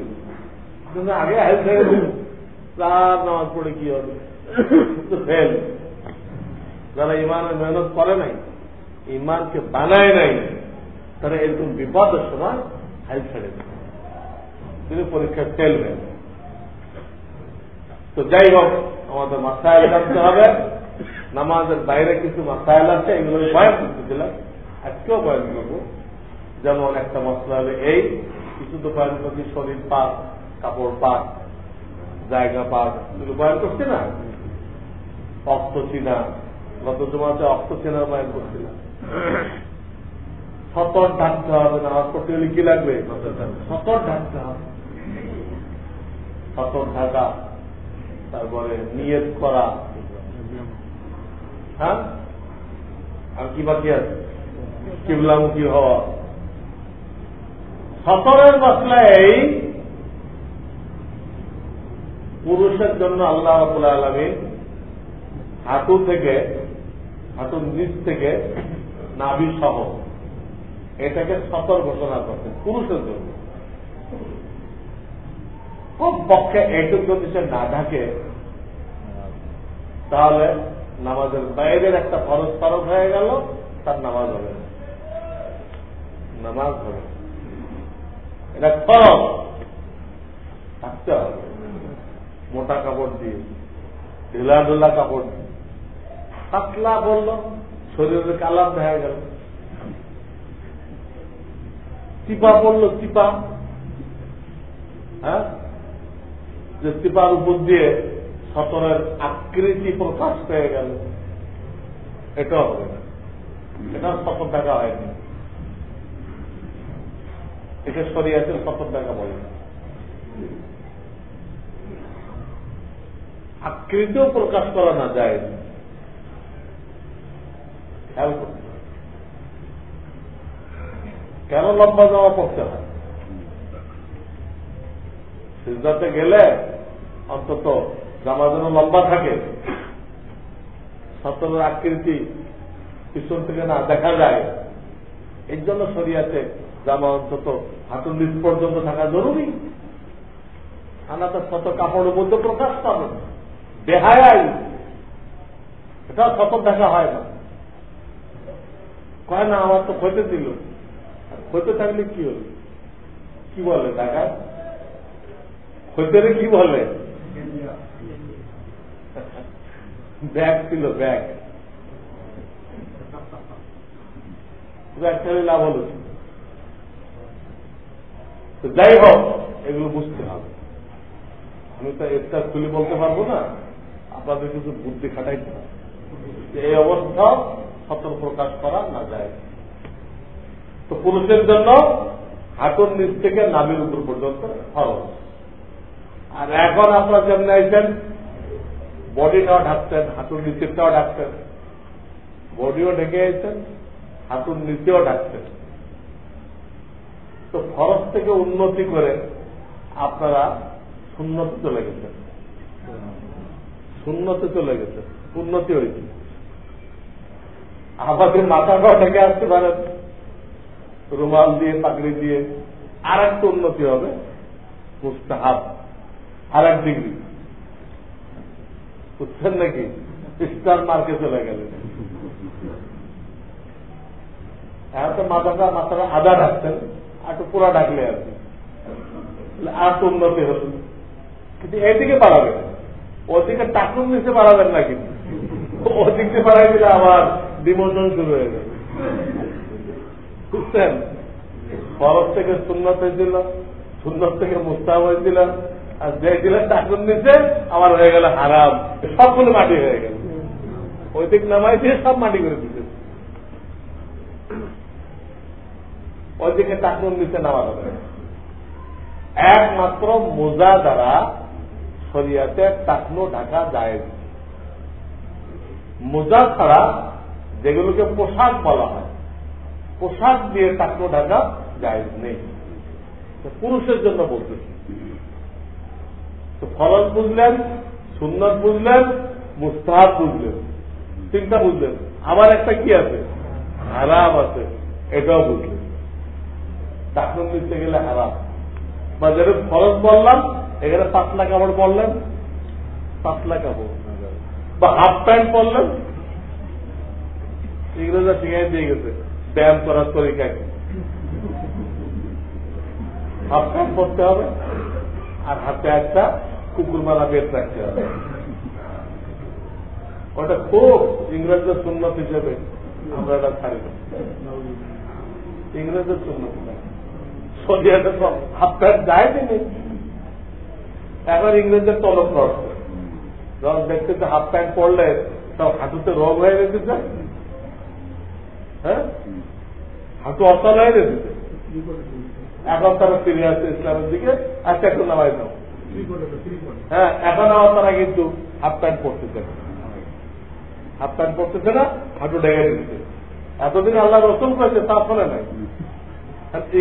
কিন্তু আগে ছেড়ে দেবে তার নামাজ পড়ে কি হবে? ফেল যারা ইমানের মেহনত করে নাই ইমানকে বানায় নাই, তারা এরকম বিপদের সময় হাইল ছেড়ে দেবে। তিনি পরীক্ষা ফেল হয়ে তো যাই হোক, আমাদের মাথায় রাখতে হবে। নামাজের বাইরে কিছু মাথায় আছে, এগুলো বয়ান করতেছিলাম আজকেও বয়ান করব। যেমন একটা মশলা হলে এই, কিছু তো বয়ান করছি শরীর পাক কাপড় পাক জায়গা পাক এগুলো বয়ান করছি না? অক্ত চিনা গত জমাতে অক্ত চেনার বয়ান করছিলাম সতর ঢাকতে হবে নামাজ পড়তে গেলে কি লাগবে? সতর ঢাকতে হবে। সতর ঢাকা তারপরে নিয়ত করা। হ্যাঁ? আর কি বাকি আছে? কিবলামুখী হওয়া। সতরের মশলা এই পুরুষের জন্য আল্লাহ আলমী হাঁটু থেকে হাঁটুর নিচ থেকে নাভি সহ। এটাকে সতর ঘোষণা করছেন পুরুষের জন্য। খুব পক্ষে এইটুক যদি সে না ঢাকে তাহলে নামাজের বাইরের একটা ফরজ ফরজ হয়ে গেল, তার নামাজ হবে নামাজ হবে এটা ফরজ। থাকতে হবে। মোটা কাপড় দিয়ে ঢিলা ঢোলা কাপড় পাতলা বলল, শরীরের কালার দেখা গেল। চিপা পড়ল চিপা হ্যাঁ? যে চিপার উপর দিয়ে সতরের আকৃতি প্রকাশ পেয়ে গেল। এটাও হবে না। এটা সতর টাকা হয়নি। এটা সরিয়াছেন সতর দেখা বলে। আকৃতিও প্রকাশ করা না যায়। খেয়াল করতে কেন লম্বা জামা পড়তে হয়? সিদ্ধাতে গেলে অন্তত জামা যেন লম্বা থাকে। সতরের আকৃতি পিছন থেকে না দেখা যায়। এর জন্য সরিয়াতে জামা অন্তত হাঁটুর নিচ পর্যন্ত থাকা জরুরি। আনাতে শত কাপড়ের মধ্যে প্রকাশ পাবে বেহায়াই। এটা শত দেখা হয় না। কয় না, আমার তো খইতে দিল। খইতে থাকলে কি হল? কি বলে টাকা খইতে কি বলে? ব্যাগ ছিল, ব্যাগ। ব্যাগটা লাভ হলো যাই হোক, এগুলো বুঝতে হবে। আমি তো একটা খুলে বলতে পারব না, আপনাদের কিছু বুদ্ধি খাটাইতে হবে। এই অবস্থা সতর প্রকাশ করা না যায়। তো পুরুষের জন্য হাতুর নিচ থেকে নামের উপর পর্যন্ত খরচ। আর এখন আপনারা যেমন আইছেন, বডিটাও ঢাকতেন হাতুর নিচেরটাও ঢাকতেন বডিও ঢেকে আইছেন, হাতুর নিচেও ঢাকতেন তো খরচ থেকে উন্নতি করে আপনারা শূন্যতে চলে গেছেন। শূন্যতে চলে গেছেন। উন্নতি হয়েছে। আমাদের মাথাটাও ঢেকে আসতে পারেন রুমাল দিয়ে পাকড়ি দিয়ে। আর একটা উন্নতি হবে। মুস্তাহাব আর এক ডিগ্রি। বুঝছেন নাকি? স্টার মার্কে চলে গেলেন। এখন তো মাথাটা মাথাটা আধা ডাকতেন আর একটু পুরা ডাকলে আর কি। আর তো উন্নতি হল কিন্তু এদিকে বাড়াবেন। ওদিকে টাকুন নিচে বাড়াবেন না কিন্তু ওদিকে বাড়াই দিলে আবার ডিমোশন শুরু হয়ে যাবে। বুঝছেন? ফরজ থেকে সুন্নত হয়েছিল, সুন্নত থেকে মুস্তাব হয়েছিল, আর যে দিলেন টাকুন নিচে আমার হয়ে গেল হারাম। সবগুলো মাটি হয়ে গেল। ওই নামাই দিয়ে সব মাটি করে দিতে ওই দিকে টাকুন নিচে নামা হবে। একমাত্র মোজা দ্বারা শরিয়াতে টাকনো ঢাকা যায় মোজা ছাড়া যেগুলোকে পোশাক বলা হয়। পোশাক দিয়ে টাকনো ঢাকা যায় নেই। পুরুষের জন্য বলতেছি। তো ফরজ বুঝলেন, সুন্নত বুঝলেন, মুস্তাহাব বুঝলেন। তিনটা বুঝলেন। আবার একটা কি আছে? হারাম আছে। এটাও বুঝলেন। টাকুন নিতে গেলে হারাম। বা যেরকম ফরজ বললাম, এখানে পাতলা কাপড় পরলেন, পাতলা কাপড় বা হাফ প্যান্ট পরলেন ইংরেজরা শিখাই দিয়ে গেছে। ব্যায়াম করার তরিকা কি? হাফ প্যান্ট পরতে হবে, আর হাতে একটা কুকুর হবে। ওটা খুব ইংরেজদের সুন্নত হিসেবে আমরা এটা ছাড়ি ইংরেজদের সুন্নত সরিয়াতে সব হাফ প্যান্ট যায় তিনি এখন ইংরেজদের তলব করছে। যখন দেখতেছে হাফ প্যান্ট পরলে সব হাঁটুতে রোগ হয়ে গেছে হ্যাঁ? হাঁটু অচল হয়ে গেছে এখন তারা ফিরে আসছে ইসলামের দিকে আচ্ছা একটু নামাই দাও হ্যাঁ এখন আবার তারা কিন্তু হাফ প্যান্ট পরতেছে না। হাফ প্যান্ট পরতেছে না, হাঁটু ডেকে দিচ্ছে এতদিন আল্লাহ রসুল করেছে তা ফলে নাই।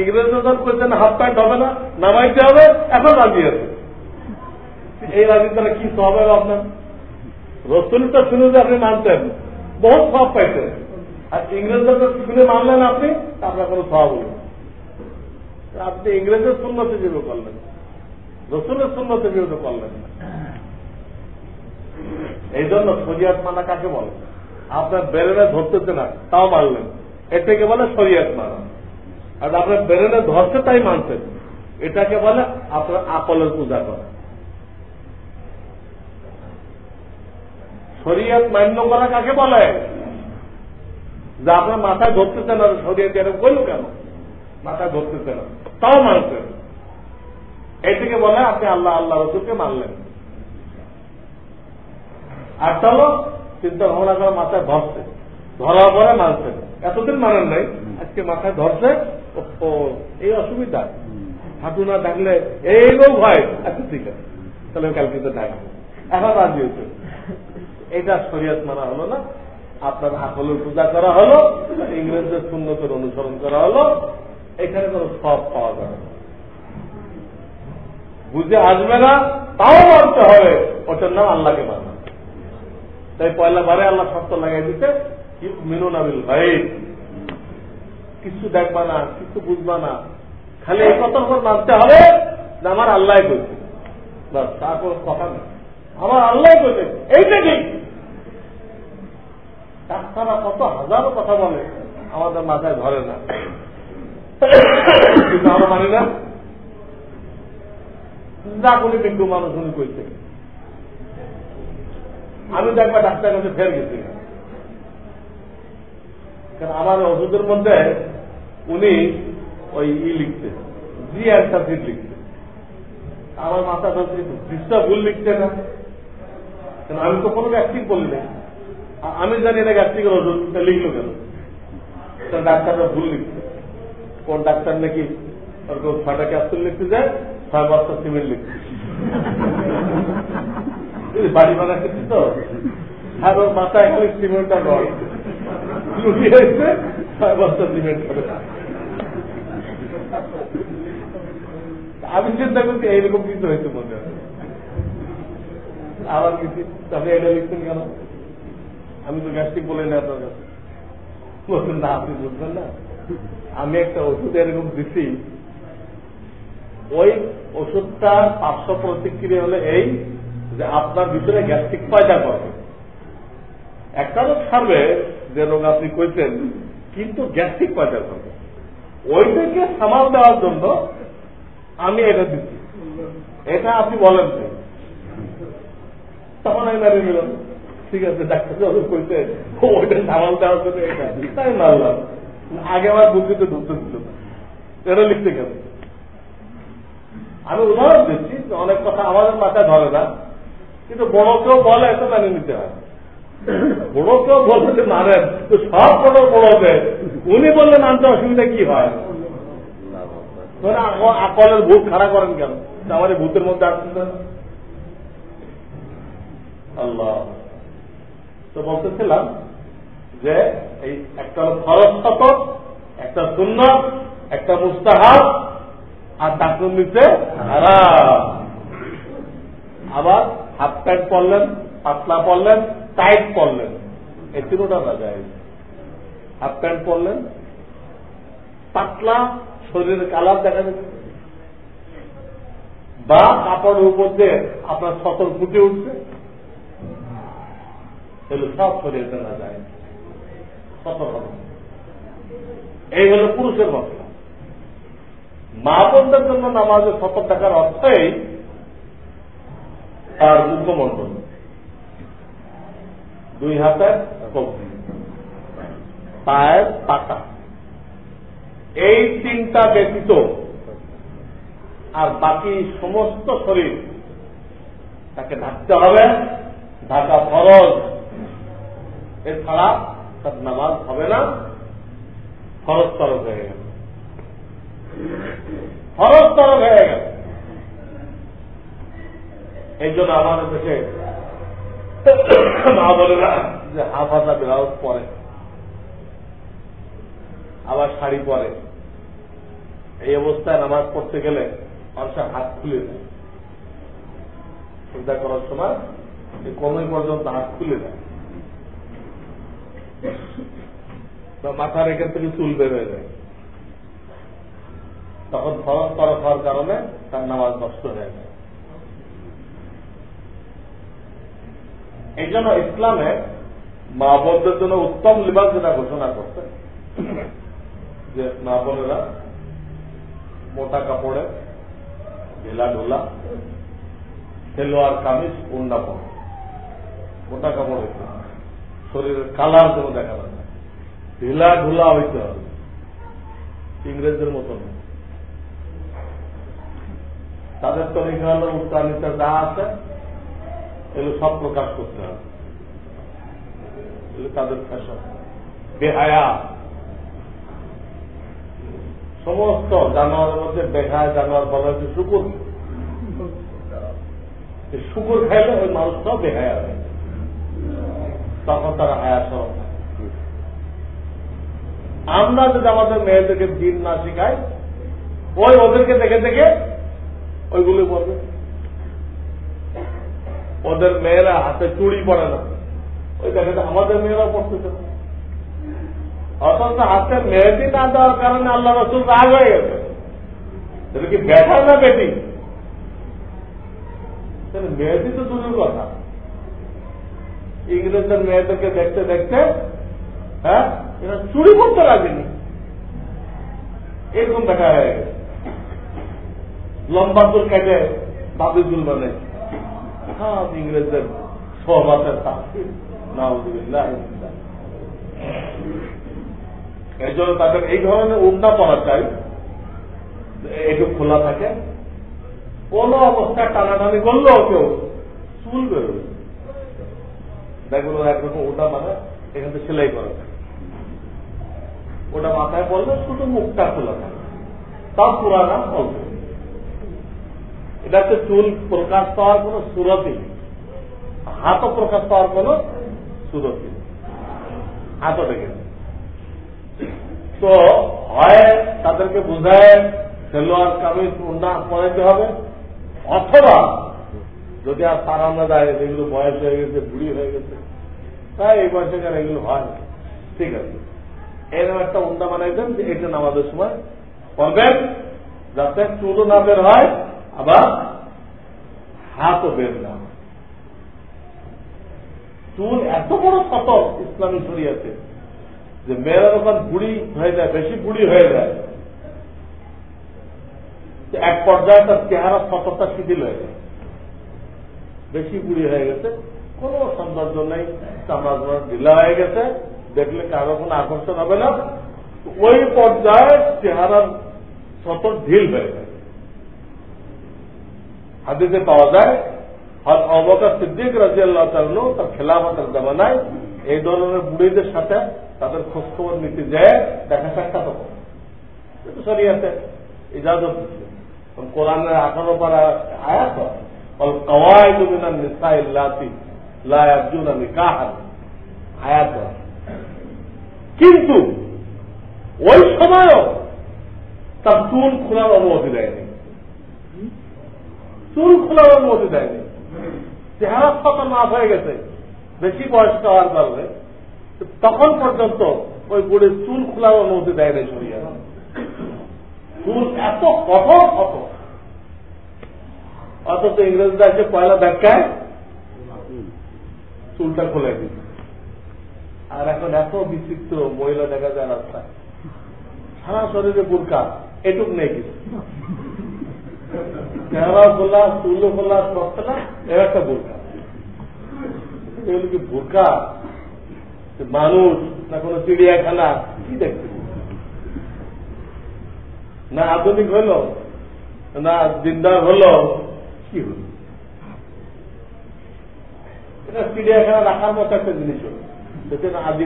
ইংরেজ করেছেন হাফ প্যান্ট হবে না, নামাইতে হবে, এখন রাজি আছে। এই রাজি তারা কি সব হবে আপনার? রসুলটা শুনে যে আপনি মানতেন, বহুত সব পাইতেন আর ইংরেজদের শুনে মানলেন আপনি আপনার কোনো সব হল আপনি ইংরেজের শূন্যতে যেভাবে করলেন। রসুলের শূন্যতে যেভাবে করলেন এই জন্য শরিয়াত মানা কাকে বলে? আপনার বেরেনে ধরতেছে না, তাও মানলেন। এটাকে বলে শরিয়াত মানা। আর আপনার বেরেনে ধরছে, তাই মানছেন। এটাকে বলে আপনার আকলের পূজা করা। শরিয়াত মান্য করা কাকে বলে? যে আপনার মাথায় ধরতেছে না শরিয়াত এরকম করল কেন? মাথায় ধরতেছে না। তাও মানছেন এটিকে বলে, আপনি আল্লাহ আল্লাহ রসুলকে মানলেন। আর হলো চিন্তা ভাবনা করে মাথায় ধরছে। ধরার পরে মানছেন এতদিন মানেন নাই, আজকে মাথায় ধরছে ও এই অসুবিধা। হাঁটু না থাকলে এই রোগ হয়। আচ্ছা ঠিক আছে। তাহলে কালকে তো ডাকবো এখন রাজি হয়েছে। এটা শরীয়ত মানা হলো না। আপনার আকলের পূজা করা হলো ইংরেজদের শূন্যতের অনুসরণ করা হলো। এখানে কোনো সব পাওয়া যাবে বুঝে আসবে না, তাও মানতে হবে। ওটার নাম আল্লাহকে মানা। তাই পয়লা বারে আল্লাহ শর্ত লাগাই দিতে মিনুন আবিল ভাই কিছু দেখবা না, কিছু বুঝবা না। খালি এই কথার উপর মানতে হবে যে আমার আল্লাহ করছে তারপর কথা নেই। আমার আল্লাহ করছে এইটা ঠিক ডাক্তাররা কত হাজারো কথা বলে, আমাদের মাথায় ধরে না। কিন্তু আমরা মানি না, যা বিজ্ঞ মানুষ উনি আমি তো একবার ডাক্তার কাছে ফের গেছি কারণ আমার ওষুধের মধ্যে উনি ওই ই লিখছে, জি অ্যান্টাসিড লিখছে। আমার মাথা ধরছে ভুল লিখছে না। কারণ আমি তো কোনো গ্যাস্ট্রিক বলি না আমি জানি না গ্যাস্ট্রিকের ওষুধ লিখলো কেন। ডাক্তাররা ভুল লিখছে। কোন ডাক্তার নাকি ছয়টা ক্যাপসুল লিখতে যায়, ছয় বস্তা সিমেন্ট লিখছে। বাড়ি বানাচ্ছি তো। আর ওর মাথায় খালি সিমেন্টটা নয় লুটিয়ে হয়েছে, ছয় বস্তা সিমেন্ট করে আমি চিন্তা করছি, এইরকম কিছু হয়েছে মনে হয়। আবার কিছু আপনি এটা লিখছেন কেন? আমি তো গ্যাস্ট্রিক বলে না আপনার কাছে। বলছেন না, আপনি বুঝবেন না। আমি একটা ওষুধ এরকম দিচ্ছি ওই ওষুধটা পার্শ্ব প্রতিক্রিয়া হলে এই যে আপনার ভিতরে গ্যাস্ট্রিক পয়দা করবে একটা রোগ ছাড়বে যে রোগ আপনি কইতেন কিন্তু গ্যাস্ট্রিক পয়দা করবে। ওইটাকে সামাল দেওয়ার জন্য আমি এটা দিচ্ছি এটা আপনি বলেন তখন আমি মেনে নিলাম ঠিক আছে, ডাক্তার যখন কইতে ওইটা সামাল দেওয়ার জন্য তাই মানলাম আগে আমার বুদ্ধিতে ঢুকতে ছিল এটা লিখতে গেল। আমি উদাহরণ দিচ্ছি অনেক কথা আমাদের মাথায় ধরে না, কিন্তু বড় কেউ বলে এত মেনে নিতে হয়। বড় কেউ বলতে যে মানেন তো সব বড় বড় দেয় উনি বললেন আনতে অসুবিধা কি হয়? আকলের ভূত খাড়া করেন কেন? আমার ভূতের মধ্যে আসছে আল্লাহ। তো বলতেছিলাম যে এই একটা ফরজ শতক একটা সুন্নত, একটা মুস্তাহাব, আর ডাক্তার নিচে আবার হাফ প্যান্ট পরলেন, পাতলা পরলেন, টাইট পরলেন। এই তিনোটা না যায় হাফ প্যান্ট পরলেন, পাতলা শরীরের কালার দেখা যাচ্ছে। বা কাপড়ের উপর দিয়ে আপনার সতর ফুটে উঠছে। সব শরীরে না যায় এই হল পুরুষের মশলা মা বোনদের জন্য নামাজের সতর টাকার অর্থই তার মুখমণ্ডল। দুই হাতের কবজি, পায়ের পাতা। এই তিনটা ব্যতীত আর বাকি সমস্ত শরীর তাকে ঢাকতে হবে। ঢাকা ফরজ। এছাড়া তার নামাজ হবে না, ফরজ তরফ হয়ে গেল ফরজ তরফ হয়ে গেল এই জন্য আমাদের দেশে মা বলে না যে হাফাজা ব্লাউজ পরে, আবার শাড়ি পরে, এই অবস্থায় নামাজ পড়তে গেলে মানুষের হাত খুলে দেয়। চিন্তা করার সময় কমই পর্যন্ত হাত খুলে দেয়। বা মাথার এখান থেকে চুল বের হয়ে যায়। তখন ফরজ তরফ হওয়ার কারণে তার নামাজ নষ্ট হয়ে যায়। এই জন্য ইসলামে মা বোনদের জন্য উত্তম লিবাস যেটা ঘোষণা করছে, যে মা বোনেরা মোটা কাপড়ে ঢেলা ঢোলা সেলোয়ার কামিজ উন্না পড়ে মোটা কাপড় শরীরের কালার যেন দেখা যায় ঢিলা ঢোলা হইতে হবে। ইংরেজদের মতো না। তাদের তো হলো উত্তানিতা যা আছে, এগুলো সব প্রকাশ করতে হবে। তাদের ফ্যাশন। বেহায়া। সমস্ত জানোয়ারের মধ্যে বেহায় জানোয়ার বলা হচ্ছে শুকুর। শুকুর খাইলে ওই মানুষটাও বেহায়া হয় তখন তারা হায়া সহ আমরা যদি আমাদের মেয়েদেরকে দিন না শিখাই, ওই ওদেরকে দেখে দেখে ওইগুলো বলবে। ওদের মেয়েরা হাতে চুড়ি পড়ে না। ওই দেখে আমাদের মেয়েরা পড়তেছে অথচ হাতে মেহেদি না দেওয়ার কারণে আল্লাহ রসুল রাগ হয়ে গেছে। সেটা কি ব্যথা না বেটি? মেহেদি তো দূরের কথা। ইংরেজদের মেয়েদেরকে দেখতে দেখতে হ্যাঁ এরা চুরি করতে লাগেনি এরকম দেখা হয়ে গেছে। লম্বা চুল কেটে বাবি চুল মানে হ্যাঁ ইংরেজদের সহবাসের এই জন্য তাদের এই ধরনের উন্না পড়া চাই একটু খোলা থাকে। কোন অবস্থায় টানাটানি করলেও কেউ চুল বেরোবে দেখুন একরকম ওটা মানে এখান থেকে সেলাই করা থাকে। ওটা মাথায় পড়লে শুধু মুখটা খোলা থাকে। তাও পুরানা অল্প। এটা হচ্ছে চুল প্রকাশ পাওয়ার কোন সুরতি হাতও প্রকাশ পাওয়ার কোন সুরতি হাতও দেখে তো হয় তাদেরকে বুঝায়, সেলোয়ার, কামিজ, উন্না পড়াইতে হবে, অথবা যদি আর তারা যায় এগুলো বয়স হয়ে গেছে, বুড়ি হয়ে গেছে, তাই এই বয়সে কেন এগুলো হয় না। ঠিক আছে। এরকম একটা উন্না বানাইতেন যে এটা নামাজের সময় করবেন যাতে চুলও না বের হয়, আবার হাতও বের না চুল এত বড় সতর্ক ইসলামী শরিয়াতে যে মেয়েরা যখন বুড়ি হয়ে যায়, বেশি বুড়ি হয়ে যায় এক পর্যায়ে তার চেহারা সততা শিথিল হয়ে যায়। বেশি বুড়ি হয়ে গেছে, কোন সৌন্দর্য নেই চামড়া ঢিলা হয়ে গেছে, দেখলে কারও কোনো আকর্ষণ হবে না। ওই পর্যায়ে চেহারার সতর ঢিল হয়ে যায়। হাদিতে পাওয়া যায় হজ অবকার সিদ্দিক রাজি আল্লাহ তার খেলাফতের জামানায় এই ধরনের বুড়িদের সাথে তাদের খোঁজখবর নিতে যায় দেখা সাক্ষাৎ কিন্তু সরিয়াতে ইজাজত কোরআনের আঠারো পারা আয়াত অল কওয়াই মিনান নিসা ইল্লাতি লা ইয়ারজুনা নিকাহান আয়াত কিন্তু ওই সময়ও তার চুল খোলার অনুমতি দেয়নি। চুল খোলার অনুমতি দেয়নি। চেহারা কত না হয়ে গেছে। বেশি বয়স্ক হওয়ার কারণে তখন পর্যন্ত ওই বুড়ির চুল খোলার অনুমতি দেয় নাই সরিয়া চুল এত কঠোর কঠোর। অথচ ইংরেজরা এসে পয়লা ব্যাখ্যায় চুলটা খুলে দিচ্ছে আর এখন এত বিচিত্র মহিলা দেখা যায় রাস্তায়। সারা শরীরে বুরকা, এটুক নেই কিছু। চেহারা খোলা, চুল খোলা, সব এর একটা বুরকা। এগুলো কি বুরকা? মানুষ না কোন চিড়িয়াখানা, কি দেখতে না আধুনিক হলো, না দিনদার হল কি হল? এটা চিড়িয়াখানা রাখার মতো একটা জিনিস হল।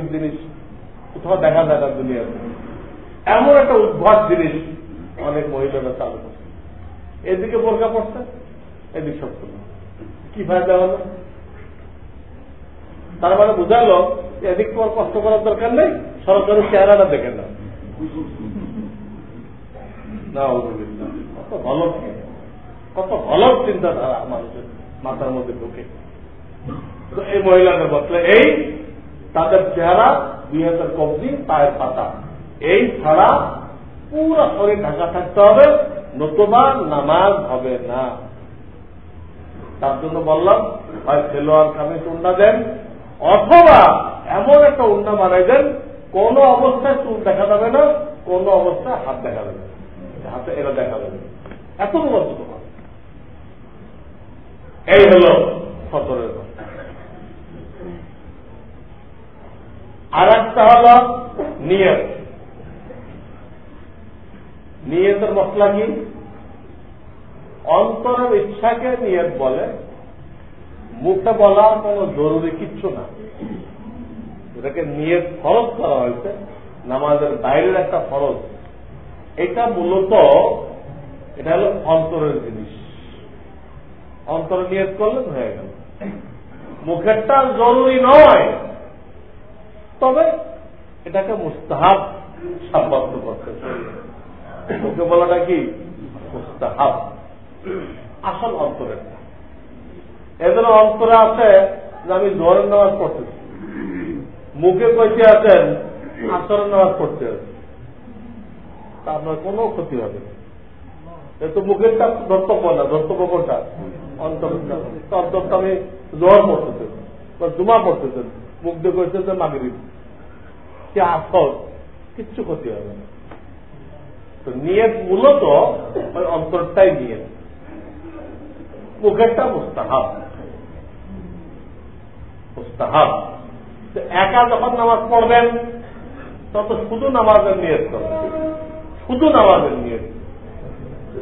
জিনিস, কোথাও দেখা যায় না এমন একটা জিনিস অনেক মহিলারা চালু করছে। এদিকে বোরকা পড়ছে এদিক কি ফায়দা হলো? তার মানে বোঝালো, এদিক তোমার কষ্ট করার দরকার নেই সরকারের চেহারাটা দেখে না ভালো কত ভালো চিন্তাধারা মানুষের মাথার মধ্যে ঢুকে। এই মহিলাদের বসলে এই তাদের চেহারা দুই হাজার কবজি পায়ের পাতা। এই ছাড়া পুরো শরীর ঢাকা থাকতে হবে নতুবা নামাজ হবে না। তার জন্য বললাম হয় খেলোয়াড় কামিজ উন্না দেন, অথবা এমন একটা উন্না বানাই দেন, কোন অবস্থায় চুল দেখা যাবে না, কোন অবস্থায় হাত দেখা যাবে হাতে এরা দেখা যাবে এত তোমার এই হল সতরের কথা। আর একটা হল নিয়ত। নিয়তের মশলা কি? অন্তরের ইচ্ছাকে নিয়ত বলে, মুখে বলা কোন জরুরি কিচ্ছু না। এটাকে নিয়ত ফরজ করা হয়েছে, নামাজের বাইরের একটা ফরজ। এটা মূলত, এটা হলো অন্তরের জিনিস। অন্তরে নিয়ত করলে হয়ে গেল। মুখেরটা জরুরি নয়, তবে এটাকে মুস্তাহাব সাব্যস্ত করতে মুখে বলাটা কি? মুস্তাহাব। আসল অন্তরের এদের অন্তরে আছে যে আমি জোরের নামাজ পড়তেছি মুখে কইতে আছেন, আসরের নামাজ পড়তে তা আপনার কোনো ক্ষতি হবে এ এতো মুখেরটা ধর্তব্য না, ধর্তব্য কোনটা? অন্তরটা আমি জোর পড়তেছেন বা জুমা পড়তেছেন মাগরিব। কি আসর কিচ্ছু ক্ষতি হবে না। তো নিয়ত মূলত ওই অন্তরটাই নিয়ত। মুখেরটা মুস্তাহাব। মুস্তাহাব। একা যখন নামাজ পড়বেন, তত শুধু নামাজের নিয়ত করবেন। শুধু নামাজের নিয়ত।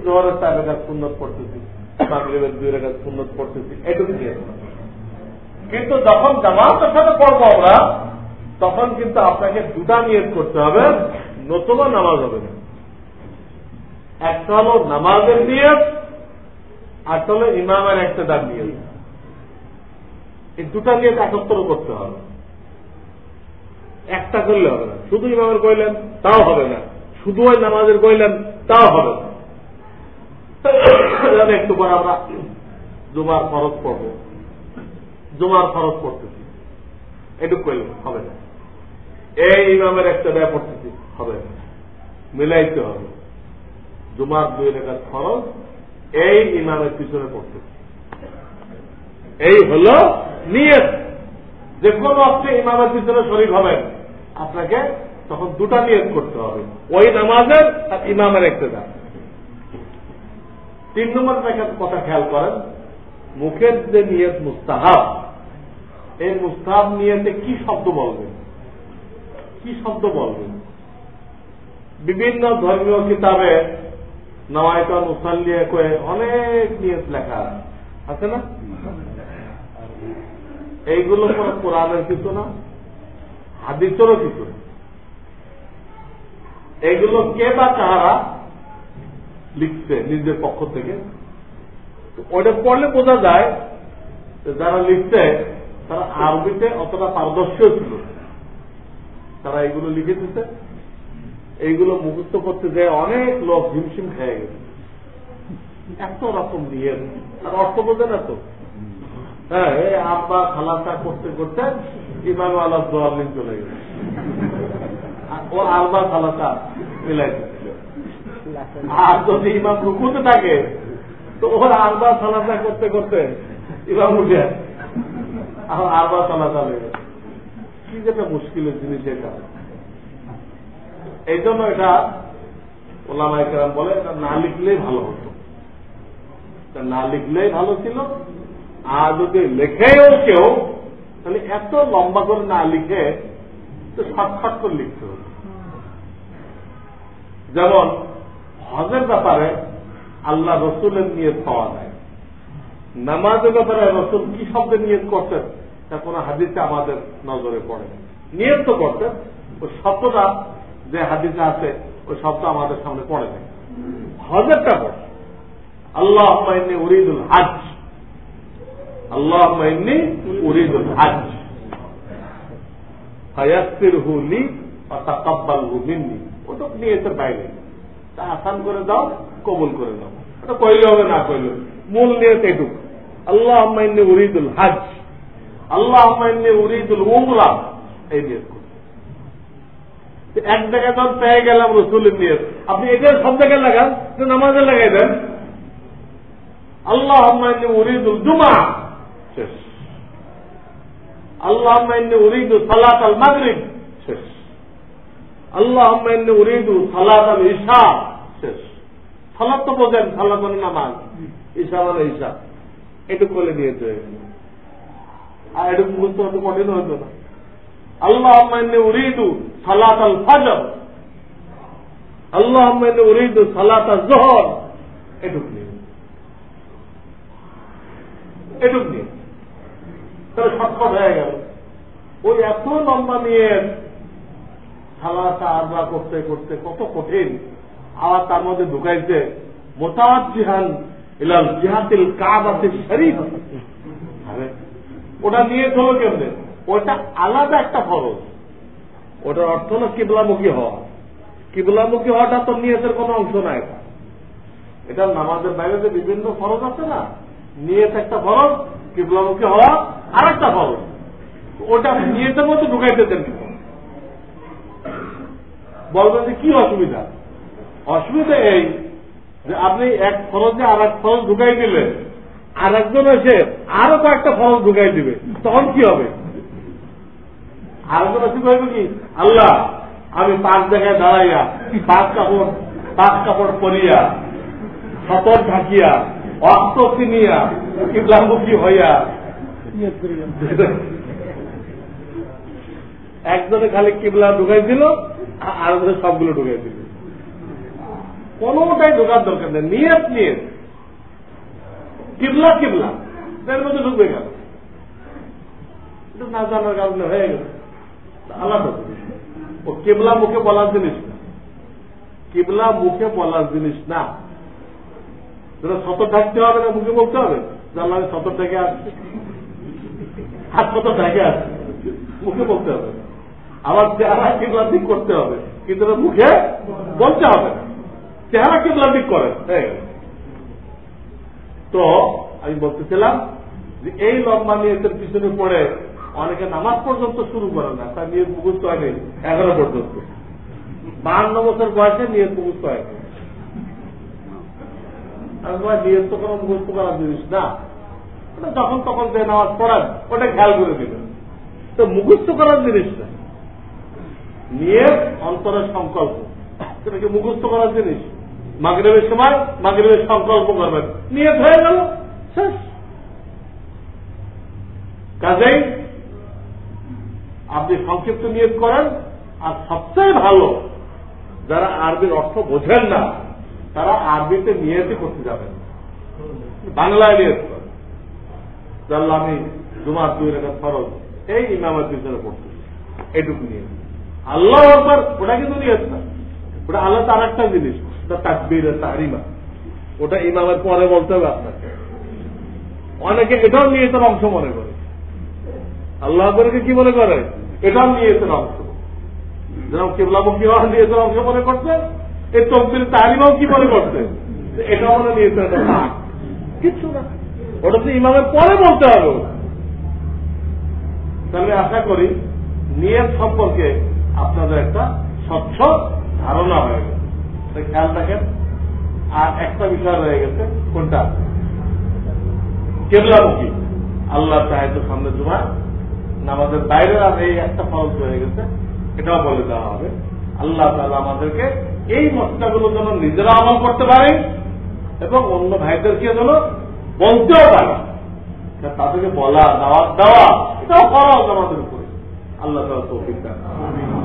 জোহরের রেখা সুন্নত পড়তেছি। মাগরীবের দুই রেখা সুন্নত পড়তেছি, এটুকু নিয়ত কিন্তু যখন জামাতের সাথে পড়ব আমরা, তখন কিন্তু আপনাকে দুটা নিয়ত করতে হবে, নতুবা নামাজ হবে না। একটা হলো নামাজের নিয়ত, আর হলো ইমামের একটা দাম নিয়ত। এই দুটা নিয়ত একত্র করতে হবে। একটা করলে হবে না। শুধু ইমামের কইলেন, তাও হবে না। শুধু ওই নামাজের কইলেন, তাও হবে না। একটু পর আমরা জুমার ফরজ পড়ব। জুমার ফরজ পড়তেছি। এটুক কইলে হবে না। এই ইমামের একটা ব্যয় পড়তেছি, হবে না। মিলাইতে হবে। জুমার দুই রেখার ফরজ এই ইমামের পিছনে পড়তেছি। এই হল নিয়ত। যে কোন অর্থে ইমামের পিছনে শরীর হবেন। আপনাকে তখন দুটা নিয়ত করতে হবে। ওই নামাজের আর ইমামের একটা দাম তিন নম্বর কথা খেয়াল করেন, মুখের যে নিয়ত মুস্তাহাব, এই মুস্তাহাব নিয়তে কি শব্দ বলবেন? কি শব্দ বলবেন? বিভিন্ন ধর্মীয় কিতাবে নওয়ায়তা মুসাল্লিয়া করে অনেক নিয়ত লেখা আছে না? এইগুলো কোন কোরআনের কিছু না, হাদিসেরও কিছু না। এইগুলো কে বা কাহারা লিখছে, নিজের পক্ষ থেকে। ওইটা পড়লে বোঝা যায় যারা লিখছে, তারা আরবিতে অতটা পারদর্শী ছিল। তারা এইগুলো লিখে দিতে এইগুলো মুখস্থ করতে যায় অনেক লোক হিমশিম খেয়ে গেছে। এত রকম নিয়ে আর অর্থ বোঝে না তো। হ্যাঁ এই আব্বা খালাসা করতে করতে ইমাম আল্লাহ দোয়ালিন চলে গেছে। ও আলবা খালাসা মিলাই দিচ্ছিল আর যদি ইমাম রুকুতে থাকে, তো ওর আলবা খালাসা করতে করতে ইমাম উঠে আর হয়ে কি যেটা মুশকিলের জিনিস এটা। এই জন্য এটা কেরাম বলে, এটা না লিখলেই ভালো হতো। না লিখলেই ভালো ছিল। আর যদি লেখেও কেউ, তাহলে এত লম্বা করে না লিখে তো শর্টকাট করে লিখতে হবে যেমন হজের ব্যাপারে আল্লাহ রসুলের নিয়ত পাওয়া যায়। নামাজের ব্যাপারে রসুল কি শব্দে নিয়ত করতেন, তা কোন হাদিসে আমাদের নজরে পড়ে নিয়ত তো করতেন ওই শব্দটা যে হাদিসে আছে ওই শব্দ আমাদের সামনে পড়ে নেই হজেরটা পড়ে। আল্লাহ মাইনি উরিদুল হাজ। আল্লাহ মাইনি উরিদুল হাজ। ফায়াস্তির হুলি তাকাব্বাল হু মিন্নি। ওটা নিয়তের বাইরে। তা আসান করে দাও, কবুল করে দাও ওটা কইলে হবে, না কইলে মূল নিয়ত এটুকু আল্লাহ মাইনি উরিদুল হাজ। আল্লাহ মাইনি উরিদুল উমরা। এই নিয়ত এক জায়গায় যখন পেয়ে গেলাম রসুলের নিয়ত। আপনি এটা সব জায়গায় লাগান যে নামাজে লাগাই দেন। আল্লাহ মাইনি উরিদুল জুমা শেষ। আল্লাহ মাইনি উরিদু সালাত আল মাগরিব। শেষ। আল্লাহ উরিদু সালাত আল শেষ। সালাত তো বোঝেন মানে নামাজ। মানে দিয়েছে আর মুখস্থ হতে কঠিন হতো না। আল্লাহ উরিদু সালাত আল আল্লাহ উরিদু সালাত আল জহর নিয়ে নিয়ে তাহলে শর্টকট হয়ে গেল। ওই এত লম্বা নিয়ে সালাটা আরবা করতে করতে কত কঠিন। আবার তার মধ্যে ঢুকাইছে মোতাবাদ জিহান ইলাল জিহাতিল কাবাতে শরীফ। ওটা নিয়ে চলো কেমনে? ওটা আলাদা একটা ফরজ। ওটার অর্থ হলো কিবলামুখী হওয়া। কিবলামুখী হওয়াটা তো নিয়তের কোনো অংশ না এটা এটা নামাজের বাইরে যে বিভিন্ন ফরজ আছে না, নিয়ত একটা ফরজ, কিবলামুখী হওয়া আর একটা ফরজ। ওটা নিয়তের মধ্যে ঢুকাইতে দেন। বলবেন যে কি অসুবিধা? অসুবিধা এই যে আপনি এক ফরজে আর এক ফরজ ঢুকাই দিলেন আর একজন এসে আরও কয়েকটা ফরজ ঢুকাই দিবে, তখন কি হবে? আরেকজন এসে কইবে কি, আল্লাহ, আমি পাঁচ জায়গায় দাঁড়াইয়া পাঁচ কাপড় পাঁচ কাপড় পরিয়া, সতর ঢাকিয়া অস্ত চিনিয়া কিবলামুখী হইয়া একজনে খালি কিবলা ঢুকাই দিল আর সবগুলো ঢুকে দিল কোনটাই ঢোকার দরকার নেই। নিয়ত নিয়ত। কিবলা কিবলা। এর মধ্যে ঢুকবে গেল না জানার কারণে হয়ে গেল। আলাদা ও কেবলা মুখে বলার জিনিস না। কেবলা মুখে বলার জিনিস না। যেটা সতর থাকতে হবে না, মুখে বলতে হবে? জানলাম আমি সতর থেকে আসছি হাত সতর থেকে আসছি মুখে বলতে হবে। আবার চেহারা কেবলা দিক করতে হবে, কিন্তু মুখে বলতে হবে চেহারা কেবলা দিক করে তো আমি বলতেছিলাম যে এই লম্বা নিয়তের পিছনে পড়ে অনেকে নামাজ পর্যন্ত শুরু করে না, তার নিয়ত মুখস্থ হয়নি এগারো পর্যন্ত। বান্ন বছর বয়সে নিয়ত মুখস্থ হয়নি। নিয়ত তো কোনো মুখস্থ করার জিনিস না। যখন তখন যে নামাজ পড়ান, ওটা খেয়াল করে দিবেন তো মুখস্থ করার জিনিস না। নিয়ত অন্তরের সংকল্প। সেটা কি মুখস্থ করার জিনিস। মাগরেবের সময় মাগরেবের সংকল্প করবেন। নিয়ত হয়ে গেল, শেষ। কাজেই আপনি সংক্ষিপ্ত নিয়োগ করেন, আর সবচেয়ে ভালো, যারা আরবির অর্থ বোঝেন না, তারা আরবিতে নিয়তি করতে যাবেন। বাংলায় নিয়ত করেন। জানলাম আমি জুমার দুই রেখা ফরজ, এই ইমামের পিছনে পড়তে। এটুকু নিয়ে আল্লাহ একবার ওটা কিন্তু নিয়ত না। ওটা আল্লাহ তার একটা জিনিস তাকবির তাহারিমা। ওটা ইমামের পরে বলতে হবে আপনাকে। অনেকে এটাও নিয়তের অংশ মনে করে। আল্লাহ করে কি মনে করে? এটাও নিয়তের অংশ। যেরকম কেবলামুখী হওয়া নিয়তের অংশ মনে করছে, এই তকবির তাহারিমাও কি মনে করছে? এটা মনে এটা না কিচ্ছু না। ওটা তো ইমামের পরে বলতে হবে। তাহলে আশা করি নিয়ত সম্পর্কে আপনাদের একটা স্বচ্ছ ধারণা হয়ে গেছে। খেয়াল রাখেন, আর একটা বিষয় রয়ে গেছে, কোনটা? কেবলামুখী। আল্লাহ চাহিদ সামনে জুমা নামাজের বাইরে আর এই একটা ফরজ হয়ে গেছে, এটাও বলে দেওয়া হবে। আল্লাহ তালা আমাদেরকে এই মশলাগুলো যেন নিজেরা আমল করতে পারে এবং অন্য ভাইদেরকে যেন বলতেও পারে তাদেরকে বলা দাওয়া দেওয়া, এটাও হবে আমাদের উপরে। আল্লাহ তালা তৌফিক দেন